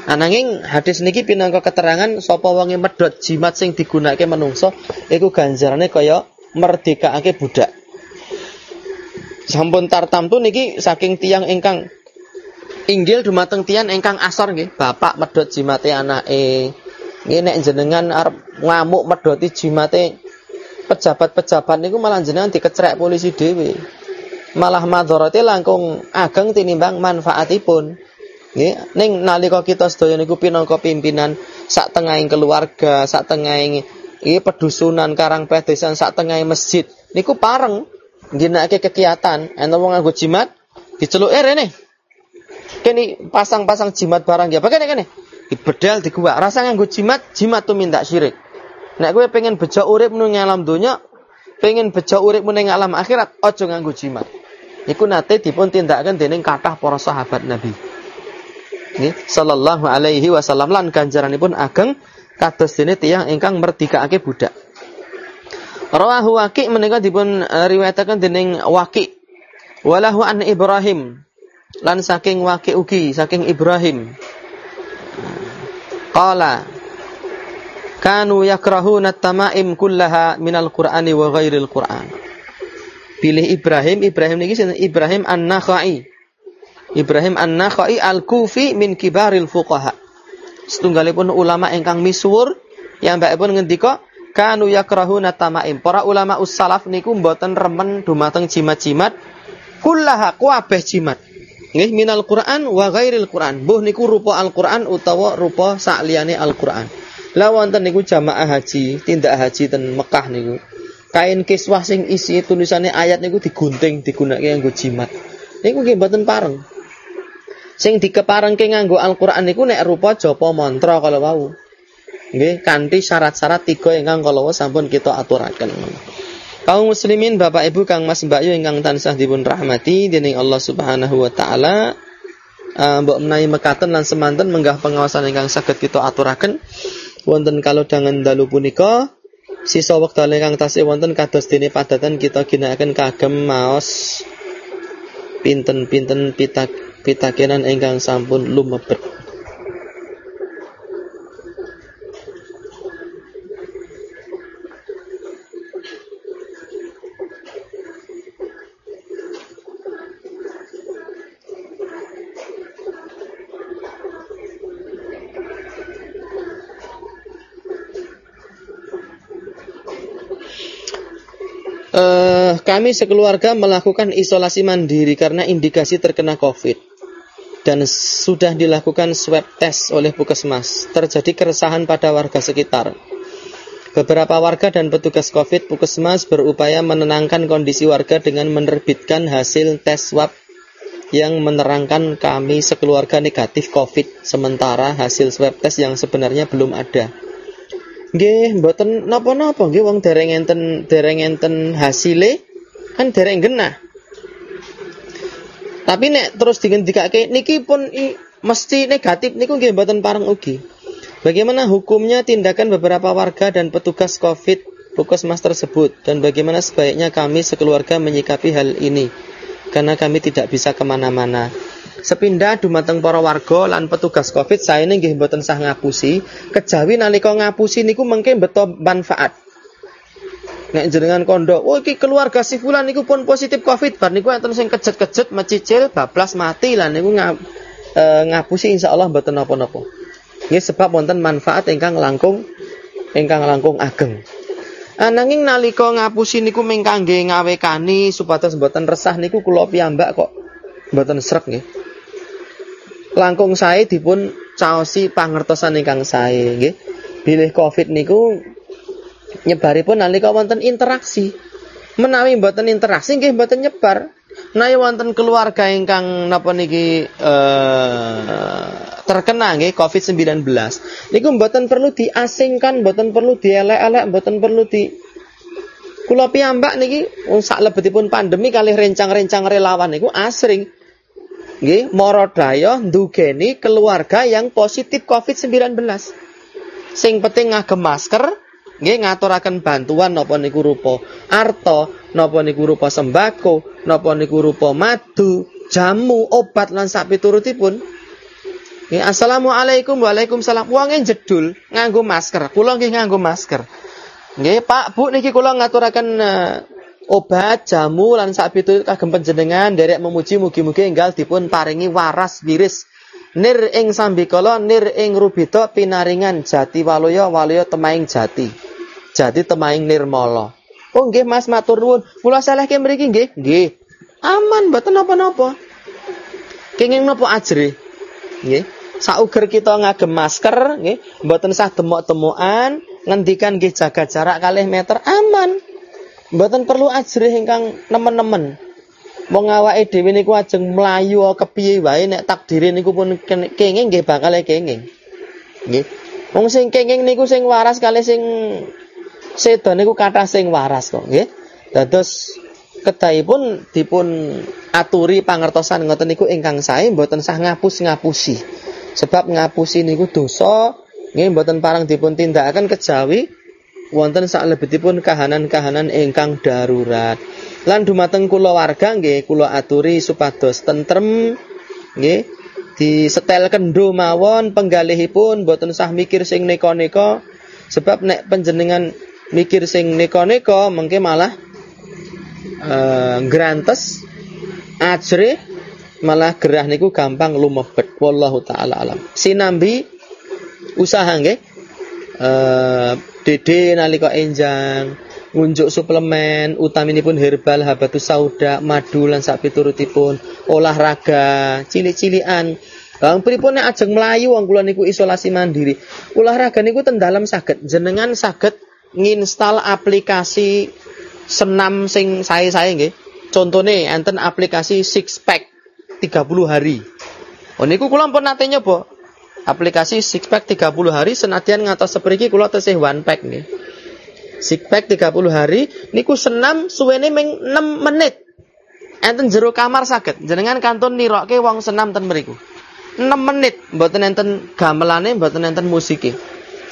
Nah, nanging hadis niki pinangka keterangan sapa wonge medhot jimat sing digunakake menungso iku ganjarane kaya merdekake budak. Sampun tartam tu niki saking tiang ingkang inggil dumateng tian engkang asor nggih, bapak medhot jimate anake. Nggih nek jenengan arep ngamuk medhoti jimate pejabat-pejabat niku malah jenengan dikecrek polisi dhewe. Malah madharate langkung ageng tinimbang manfaatipun. Nggih, ning nalika kita sedaya niku pinangka pimpinan sak tengahing keluarga, sak tengahing iki pedusunan karang pedesan sak tengahing masjid niku pareng ngginakake kegiatan enten wong nganggo jimat diceluke rene kene pasang-pasang jimat barang ya. Bagaimana kene? Bedal di gua. Rasa nganggo jimat, jimat tuh minta syirik. Nek gue pengen bejo urip ning alam donya, pengen bejo urip ning alam akhirat, ojo nganggo jimat. Niku nate dipun tindakaken dening kathah para sahabat Nabi. Nggih, sallallahu alaihi wasallam lan ganjaranipun ageng kados dene tiyang ingkang merdikake budak. Rawahu Waqi menika dipun uh, riwayataken dening Waqi. Walahu an Ibrahim. Lan saking waki ugi saking Ibrahim. Qala kanu yakrahuna tamaim kullaha minal qur'ani wa ghairil qur'an. Pilih Ibrahim Ibrahim niki Ibrahim An-Nakhai. Ibrahim An-Nakhai Al-Kufi min kibaril fuqaha. Setunggalipun ulama ingkang misuwur yang mbakipun ngendika kanu yakrahuna tamaim para ulama ussalaf niku mboten remen dumateng jimat-jimat kullaha kuwabeh jimat nggih minal Quran wa ghairil Quran. Buh niku rupa Al-Quran utawa rupa sakliyane Al-Quran. Lah wonten niku jamaah haji, tindak haji ten Mekah niku. Kain kiswah sing isi tulisannya ayat niku digunting digunakake nganggo jimat. Niku nggih mboten pareng. Sing dikeparengke nganggo Al-Quran niku nek rupa japa mantra kalau wau. Nggih kanthi syarat-syarat tiga ingkang kalau sampun kita aturaken. Kaum muslimin Bapak Ibu Kang Mas Mbak Yu ingkang tansah dipun rahmati dening Allah Subhanahu wa taala. Uh, mbok menawi mekaten lan semanten menggah pengawasan ingkang saged kita aturaken wonten kalau dangan dalu punika sisa wekdal ingkang tasih wonten kados dene padatan kita ginakaken kagem maos pinten-pinten pitak pitakenan ingkang sampun lumebet. Uh, kami sekeluarga melakukan isolasi mandiri karena indikasi terkena COVID dan sudah dilakukan swab test oleh puskesmas. Terjadi keresahan pada warga sekitar. Beberapa warga dan petugas COVID puskesmas berupaya menenangkan kondisi warga dengan menerbitkan hasil tes swab yang menerangkan kami sekeluarga negatif COVID, sementara hasil swab test yang sebenarnya belum ada. Nggih, mboten napa-napa nggih wong dereng enten dereng enten hasile kan dereng genah. Tapi nek terus digendikake niki pun i, mesti negatif niku nggih mboten pareng ugi. Bagaimana hukumnya tindakan beberapa warga dan petugas Covid puskesmas tersebut dan bagaimana sebaiknya kami sekeluarga menyikapi hal ini karena kami tidak bisa ke mana-mana. Sepindah dumateng para warga lan petugas Covid ini nggih mboten sah ngapusi, kejawi nalika ngapusi niku mengke beto manfaat. Nek jenengan kondo, oh iki keluarga si fulan niku pun positif Covid, bar niku enten sing kejet-kejet mecicil bablas mati lah niku ngap, e, ngapusi insyaallah mboten napa-napa. Nggih sebab wonten manfaat ingkang langkung ingkang langkung ageng. Ananging nalika ngapusi niku mengkang nggih ngawekani supados mboten resah niku kula piyambak kok mboten srek nggih langkung sae dipun caosi pangertosan ingkang sae nggih. Bilih Covid niku nyebaripun nalika wonten interaksi. Menawi mboten interaksi nggih mboten nyebar. Nah wonten keluarga ingkang napa niki eh, terkena nggih Covid-19. Niku mboten perlu diasingkan, mboten perlu dielek-elek, mboten perlu di Kula piyambak niki sak lebetipun pandemi kalih rencang-rencang relawan niku asring nggih maradaya ndugeni keluarga yang positif Covid-19. Sing penting ngagem masker, nggih ngaturaken bantuan napa niku rupa arta, napa niku rupa sembako, napa niku rupa madu, jamu, obat lan sak piturutipun. Nggih assalamualaikum waalaikumsalam. Wonge jedul nganggo masker. Kula nggih nganggo masker. Nggih Pak, Bu niki kula ngaturaken uh, obat, jamu lan sak pitu kagem panjenengan derek memuji mugi-mugi enggal dipun paringi waras wiris. Nir ing sambikala nir ing rubito pinaringan jati waloyo waloyo temaing jati. Jati temaing nirmala. Oh nggih Mas matur nuwun. Kula salehke mriki nggih. Nggih. Aman mboten napa-napa. Kenging napa ajre? Nggih. Sauger kita ngagem masker nggih, mboten sah temok-temokan, ngendikan nggih jaga jarak kalih meter aman. Mboten perlu ajrih ingkang nemen-nemen. Wong awake dhewe niku ajeng mlayu kepiye wae nek takdire niku pun kenging nggih bakal kenging. Nggih. Wong sing kenging niku sing waras kali sing sedo niku kathah sing waras kok, nggih. Dados kedahipun dipun aturi pangertosan ngoten niku ingkang sae mboten sah ngapus-ngapusi. Sebab ngapusi niku dosa, nggih mboten parang dipun tindakaken kejawi wonten saklebetipun kahanan-kahanan ingkang darurat. Lan dumateng kula warga nggih kula aturi supados tentrem nggih setel kendo mawon penggalihipun boten sah mikir sing neka-neka sebab nek panjenengan mikir sing neka-neka mengke malah uh, grantes ajre malah gerah niku gampang lumebet. Wallahu taala alam. Sinambi usaha nggih uh, Dede nalika enjang ngunjuk suplemen utaminipun herbal habatus sauda madu lan sak piturutipun olahraga cilik-cilikan Bang pripun nek ajeng melayu wong kula niku isolasi mandiri. Olahraga niku ten dalam saged jenengan saged nginstal aplikasi senam sing sae-sae nggih. Contone enten aplikasi six pack 30 hari. Oh niku kula pun nate nyoba aplikasi six pack 30 hari senadyan ngatos sepriki kula tesih one pack nih. Six pack 30 hari niku senam suwene meng 6 menit. Enten jero kamar saged jenengan kantun niroke wong senam ten mriku. 6 menit mboten enten gamelane mboten enten musike.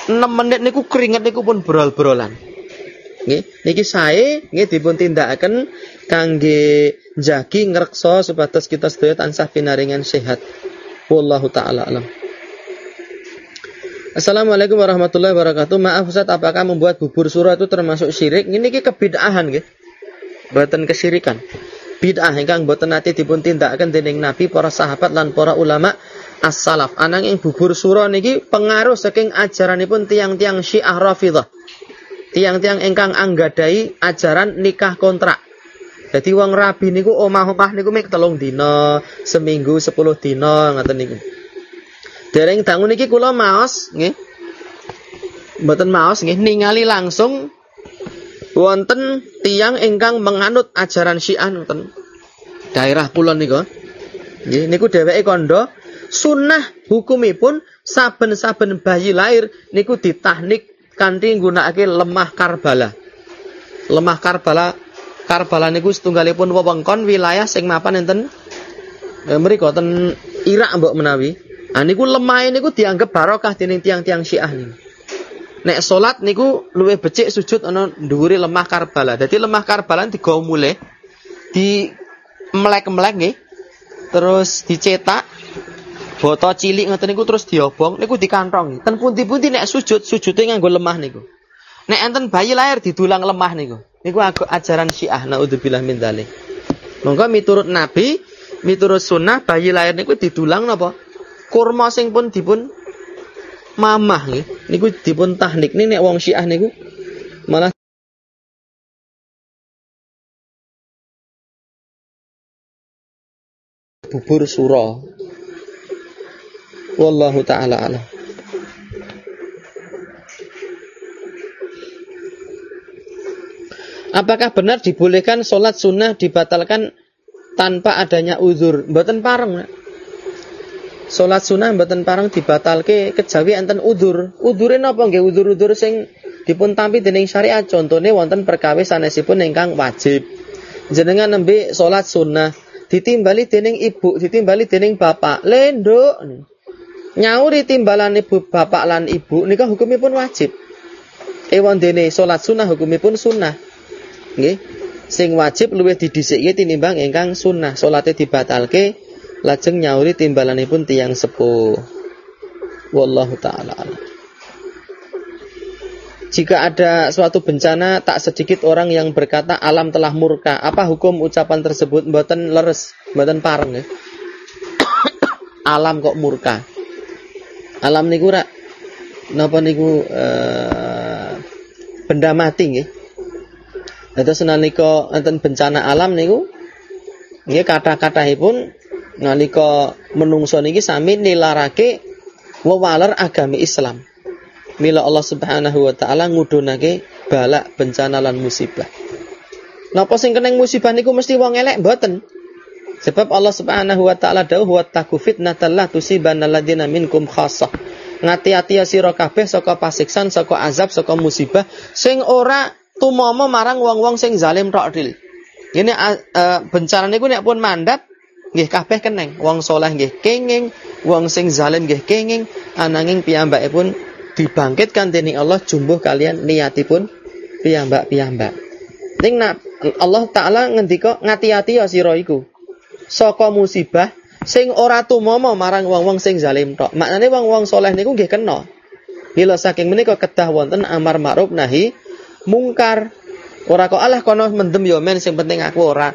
6 menit niku keringet niku pun brol-brolan. Nggih, niki sae nggih dipun tindakaken kangge jagi ngreksa supados kita sedaya tansah pinaringan sehat. Wallahu taala alam. Assalamualaikum warahmatullahi wabarakatuh. Maaf Ustaz, apakah membuat bubur surah itu termasuk syirik? Ini ki kebid'ahan nggih. Boten kesirikan. Bid'ah ingkang boten nate dipun tindakaken dening Nabi, para sahabat lan para ulama as-salaf. Ananging bubur surah niki pengaruh saking ajaranipun tiang-tiang Syiah Rafidhah. Tiang-tiang ingkang anggadai ajaran nikah kontrak. Jadi wong rabi niku omah-omah niku mek telung dina, seminggu sepuluh dina ngoten niku. Dereng dangun iki kula maos nggih. Mboten maos nggih ningali langsung wonten tiang ingkang menganut ajaran Syiah ngoten. Daerah kula niku. Nggih niku dheweke kandha sunnah hukumipun saben-saben bayi lahir niku ditahnik kanthi nggunakake lemah Karbala. Lemah Karbala Karbala niku setunggalipun wewengkon wilayah sing mapan enten eh, mriku ten Irak mbok menawi. Ah niku lemah niku dianggap barokah dening tiang-tiang Syiah niku. Nek salat niku luwih becik sujud ana dhuwure lemah Karbala. Dadi lemah Karbala digawa mulih di melek-melek nggih. terus dicetak botol cilik ngoten niku terus diobong niku dikantongi. Ten pundi-pundi nek sujud sujude nganggo lemah niku. Nek enten bayi lahir didulang lemah niku. Niku ajaran Syiah naudzubillah min dzalik. Monggo miturut Nabi, miturut sunnah bayi lahir niku didulang napa? Kurma sing pun dipun mamah nih. Niku dipun tahnik nih nek wong Syiah niku malah bubur surah. Wallahu taala alam. Apakah benar dibolehkan sholat sunnah dibatalkan tanpa adanya uzur? Mboten pareng. Sholat sunnah mboten pareng dibatalke kejawi enten uzur. Uzure napa nggih uzur-uzur sing dipun tampi dening syariat. Contohnya wonten perkawis sanesipun ingkang wajib. Jenengan nembe sholat sunnah ditimbali dening ibu, ditimbali dening bapak. Lenduk nyauri timbalan ibu bapak lan ibu nika hukumipun wajib. Ewan dene salat sunnah hukumipun sunnah. Nggih. Sing wajib luwih didhisikke tinimbang ingkang sunnah. Salate dibatalke lajeng nyauri timbalanipun tiang sepuh. Wallahu taala Jika ada suatu bencana tak sedikit orang yang berkata alam telah murka. Apa hukum ucapan tersebut? Mboten leres, mboten pareng ya. alam kok murka alam niku rak napa niku uh, benda mati nggih. Dados nalika enten bencana alam niku nggih kata-katahipun nalika menungso niki sami nilarake wewaler agami Islam. Mila Allah Subhanahu wa taala ngudunake balak bencana lan musibah. Napa sing keneng musibah niku mesti wong elek mboten. Sebab Allah Subhanahu wa taala dawuh wa taqu fitnatal la tusibanna alladziina minkum khassah. Ngati-ati sira kabeh saka pasiksan, saka azab, saka musibah sing ora tumomo marang wong-wong sing zalim tok dil. Ini uh, bencana niku nek pun mandap nggih kabeh keneng. Wong soleh nggih kenging, wong sing zalim nggih kenging, ananging piyambakipun dibangkitkan dening Allah jumbuh kalian niatipun piyambak-piyambak. Ning nak Allah taala ngendika ngati-ati ya sira iku saka musibah sing ora tumomo marang wong-wong sing zalim tok. Maknane wong-wong soleh niku nggih kena. Mila saking menika kedah wonten amar ma'ruf nahi mungkar. Ora kok alah kono mendem yo men sing penting aku ora.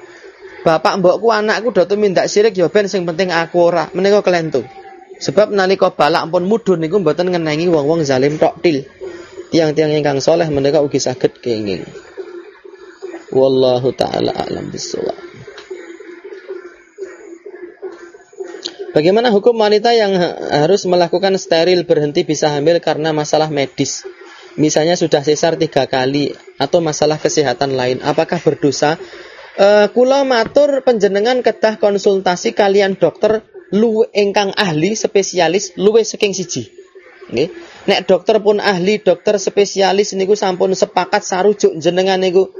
Bapak mbokku anakku do tumindak sirik yo ben sing penting aku ora. Menika kelentu. Sebab nalika balak pun mudhun niku mboten ngenengi wong-wong zalim tok til. Tiang-tiang ingkang soleh menika ugi saged kenging. Wallahu taala alam bisawab. Bagaimana hukum wanita yang harus melakukan steril berhenti bisa hamil karena masalah medis? Misalnya sudah sesar tiga kali atau masalah kesehatan lain. Apakah berdosa? E, kula matur penjenengan kedah konsultasi kalian dokter lu engkang ahli spesialis luwe saking siji. Nggih. Nek dokter pun ahli, dokter spesialis niku sampun sepakat sarujuk jenengan niku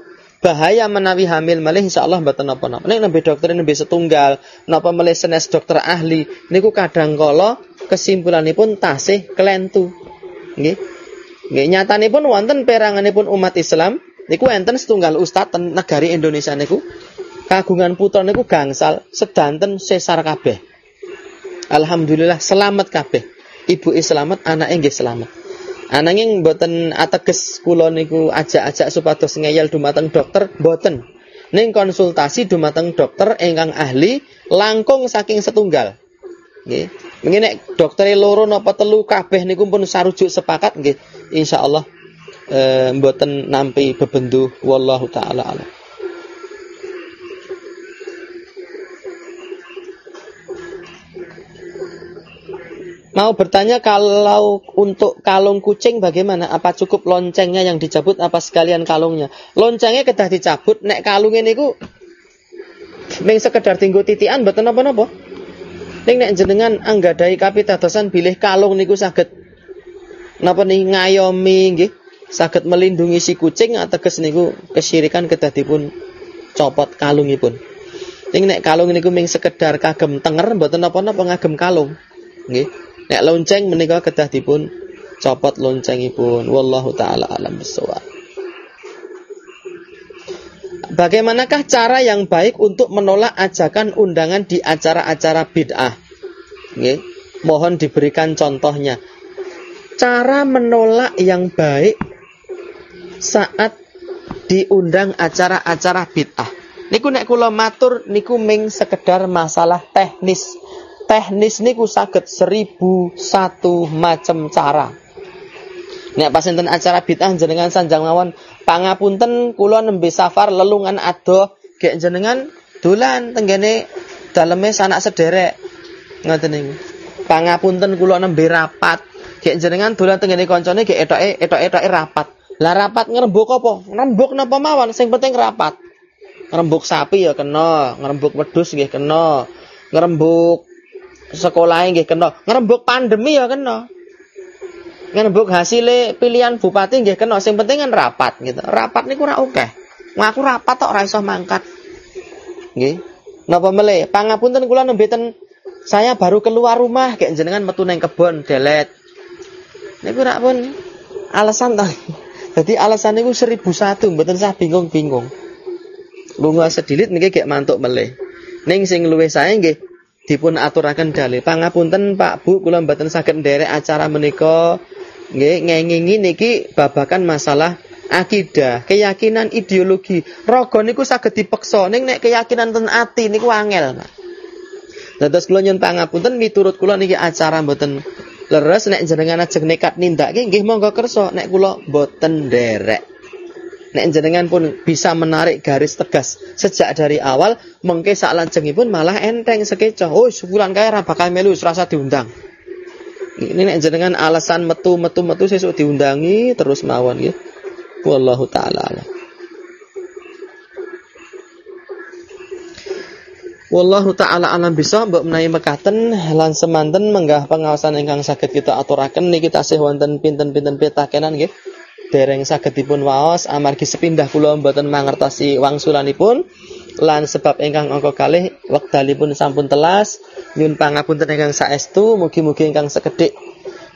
bahaya menawi hamil malih insyaallah mboten napa-napa. Nek nembe dokter nembe setunggal, napa malih senes dokter ahli niku kadang kala kesimpulanipun tasih kelentu. Nggih. Nggih nyatanipun wonten peranganipun umat Islam niku enten setunggal ustaz ten negari Indonesia niku kagungan putra niku gangsal sedanten sesar kabeh. Alhamdulillah selamat kabeh. Ibu selamat, anak nggih selamat. Ananging boten ateges kula niku ajak-ajak supados ngeyel dumateng dokter boten. Ning konsultasi dumateng dokter ingkang ahli langkung saking setunggal. Nggih. Mengene dokter loro napa telu kabeh niku pun sarujuk sepakat nggih. Insyaallah eh mboten nampi bebendu wallahu taala alam. Mau bertanya kalau untuk kalung kucing bagaimana? Apa cukup loncengnya yang dicabut apa sekalian kalungnya? Loncengnya kedah dicabut, nek kalungnya niku meng sekedar tinggu titian mboten napa-napa. Ning nek jenengan anggadai kapitadosan bilih kalung niku saged napa nih ngayomi nggih, saged melindungi si kucing ateges niku kesyirikan kedah dipun copot kalungipun. Ning nek kalung niku ming sekedar kagem tenger mboten napa-napa ngagem kalung. Nggih. Nek lonceng menika kedah dipun copot loncengipun. Wallahu taala alam bagaimanakah cara yang baik untuk menolak ajakan undangan di acara-acara bid'ah? Nggih, mohon diberikan contohnya. Cara menolak yang baik saat diundang acara-acara bid'ah. Niku nek kula matur niku ming sekedar masalah teknis. Teknis niku saged seribu satu macam cara. Nek pas enten acara bid'ah jenengan sanjang mawon pangapunten kula nembe safar lelungan adoh gek jenengan dolan tenggene daleme sanak sederek. Ngoten niku. Pangapunten kula nembe rapat gek jenengan dolan tenggene koncone gek etoke etok-etoke rapat. Lah rapat ngrembug apa? Ngrembug napa mawon sing penting rapat. Ngrembug sapi ya kena, ngrembug wedhus nggih kena, ngrembug sekolah nggih kena, ngrembug pandemi ya kena ngrembug hasilnya pilihan bupati nggih kena sing penting kan rapat gitu. Rapat niku ora akeh. Ngaku rapat tok ora iso mangkat. Nggih. Napa meleh? Pangapunten kula nembe saya baru keluar rumah kayak jenengan metu neng kebon delet. Niku rak pun alasan toh. Jadi alasan niku seribu satu, mboten saya bingung-bingung. Lunga sedilit niki kayak mantuk meleh. Ning sing luwih saya nggih dipun aturaken dalil. Pangapunten Pak Bu kula mboten saged nderek acara menika Nggih, ngengingi niki babakan masalah akidah, keyakinan ideologi. Rogo niku saged dipeksa, ning nek keyakinan ten ati niku angel, Pak. Dados kula nyun pangapunten miturut kula niki acara mboten leres nek jenengan ajeng nekat nindakake nggih monggo kersa nek kula mboten derek. Nek jenengan pun bisa menarik garis tegas sejak dari awal, mengke sak pun malah enteng sekecoh. Oh, sebulan kaya ra bakal melu rasa diundang ini nek jenengan alasan metu metu sesuk diundangi terus mawon nggih. Wallahu taala. Wallahu taala alam bisa mbok menawi mekaten lan semanten menggah pengawasan ingkang saged kita aturaken. Niki tasih wonten pinten-pinten pitakenan nggih. Dereng saged dipun waos amargi sepindah kula mboten mangertosi wangsulanipun. Lan sebab ingkang angka kalih wekdalipun sampun telas nyun pangapunten ingkang saestu mugi-mugi ingkang sekedhik.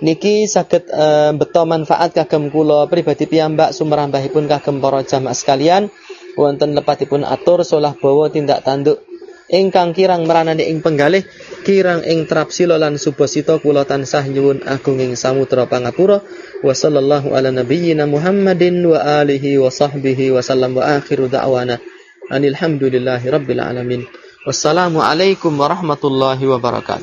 Niki saged e, beto manfaat kagem kula pribadi piyambak sumrambahipun kagem para jamaah sekalian. Wonten lepatipun atur solah bawa tindak tanduk ingkang kirang meranani ing penggalih kirang ing trapsila lan subasita kula tansah nyuwun agung ing samudra pangapura wa sallallahu ala nabiyyina Muhammadin wa alihi wa sahbihi wa sallam wa akhiru da'wana Anilhamdulillahi Rabbil Alamin. Wassalamualaikum warahmatullahi wabarakatuh.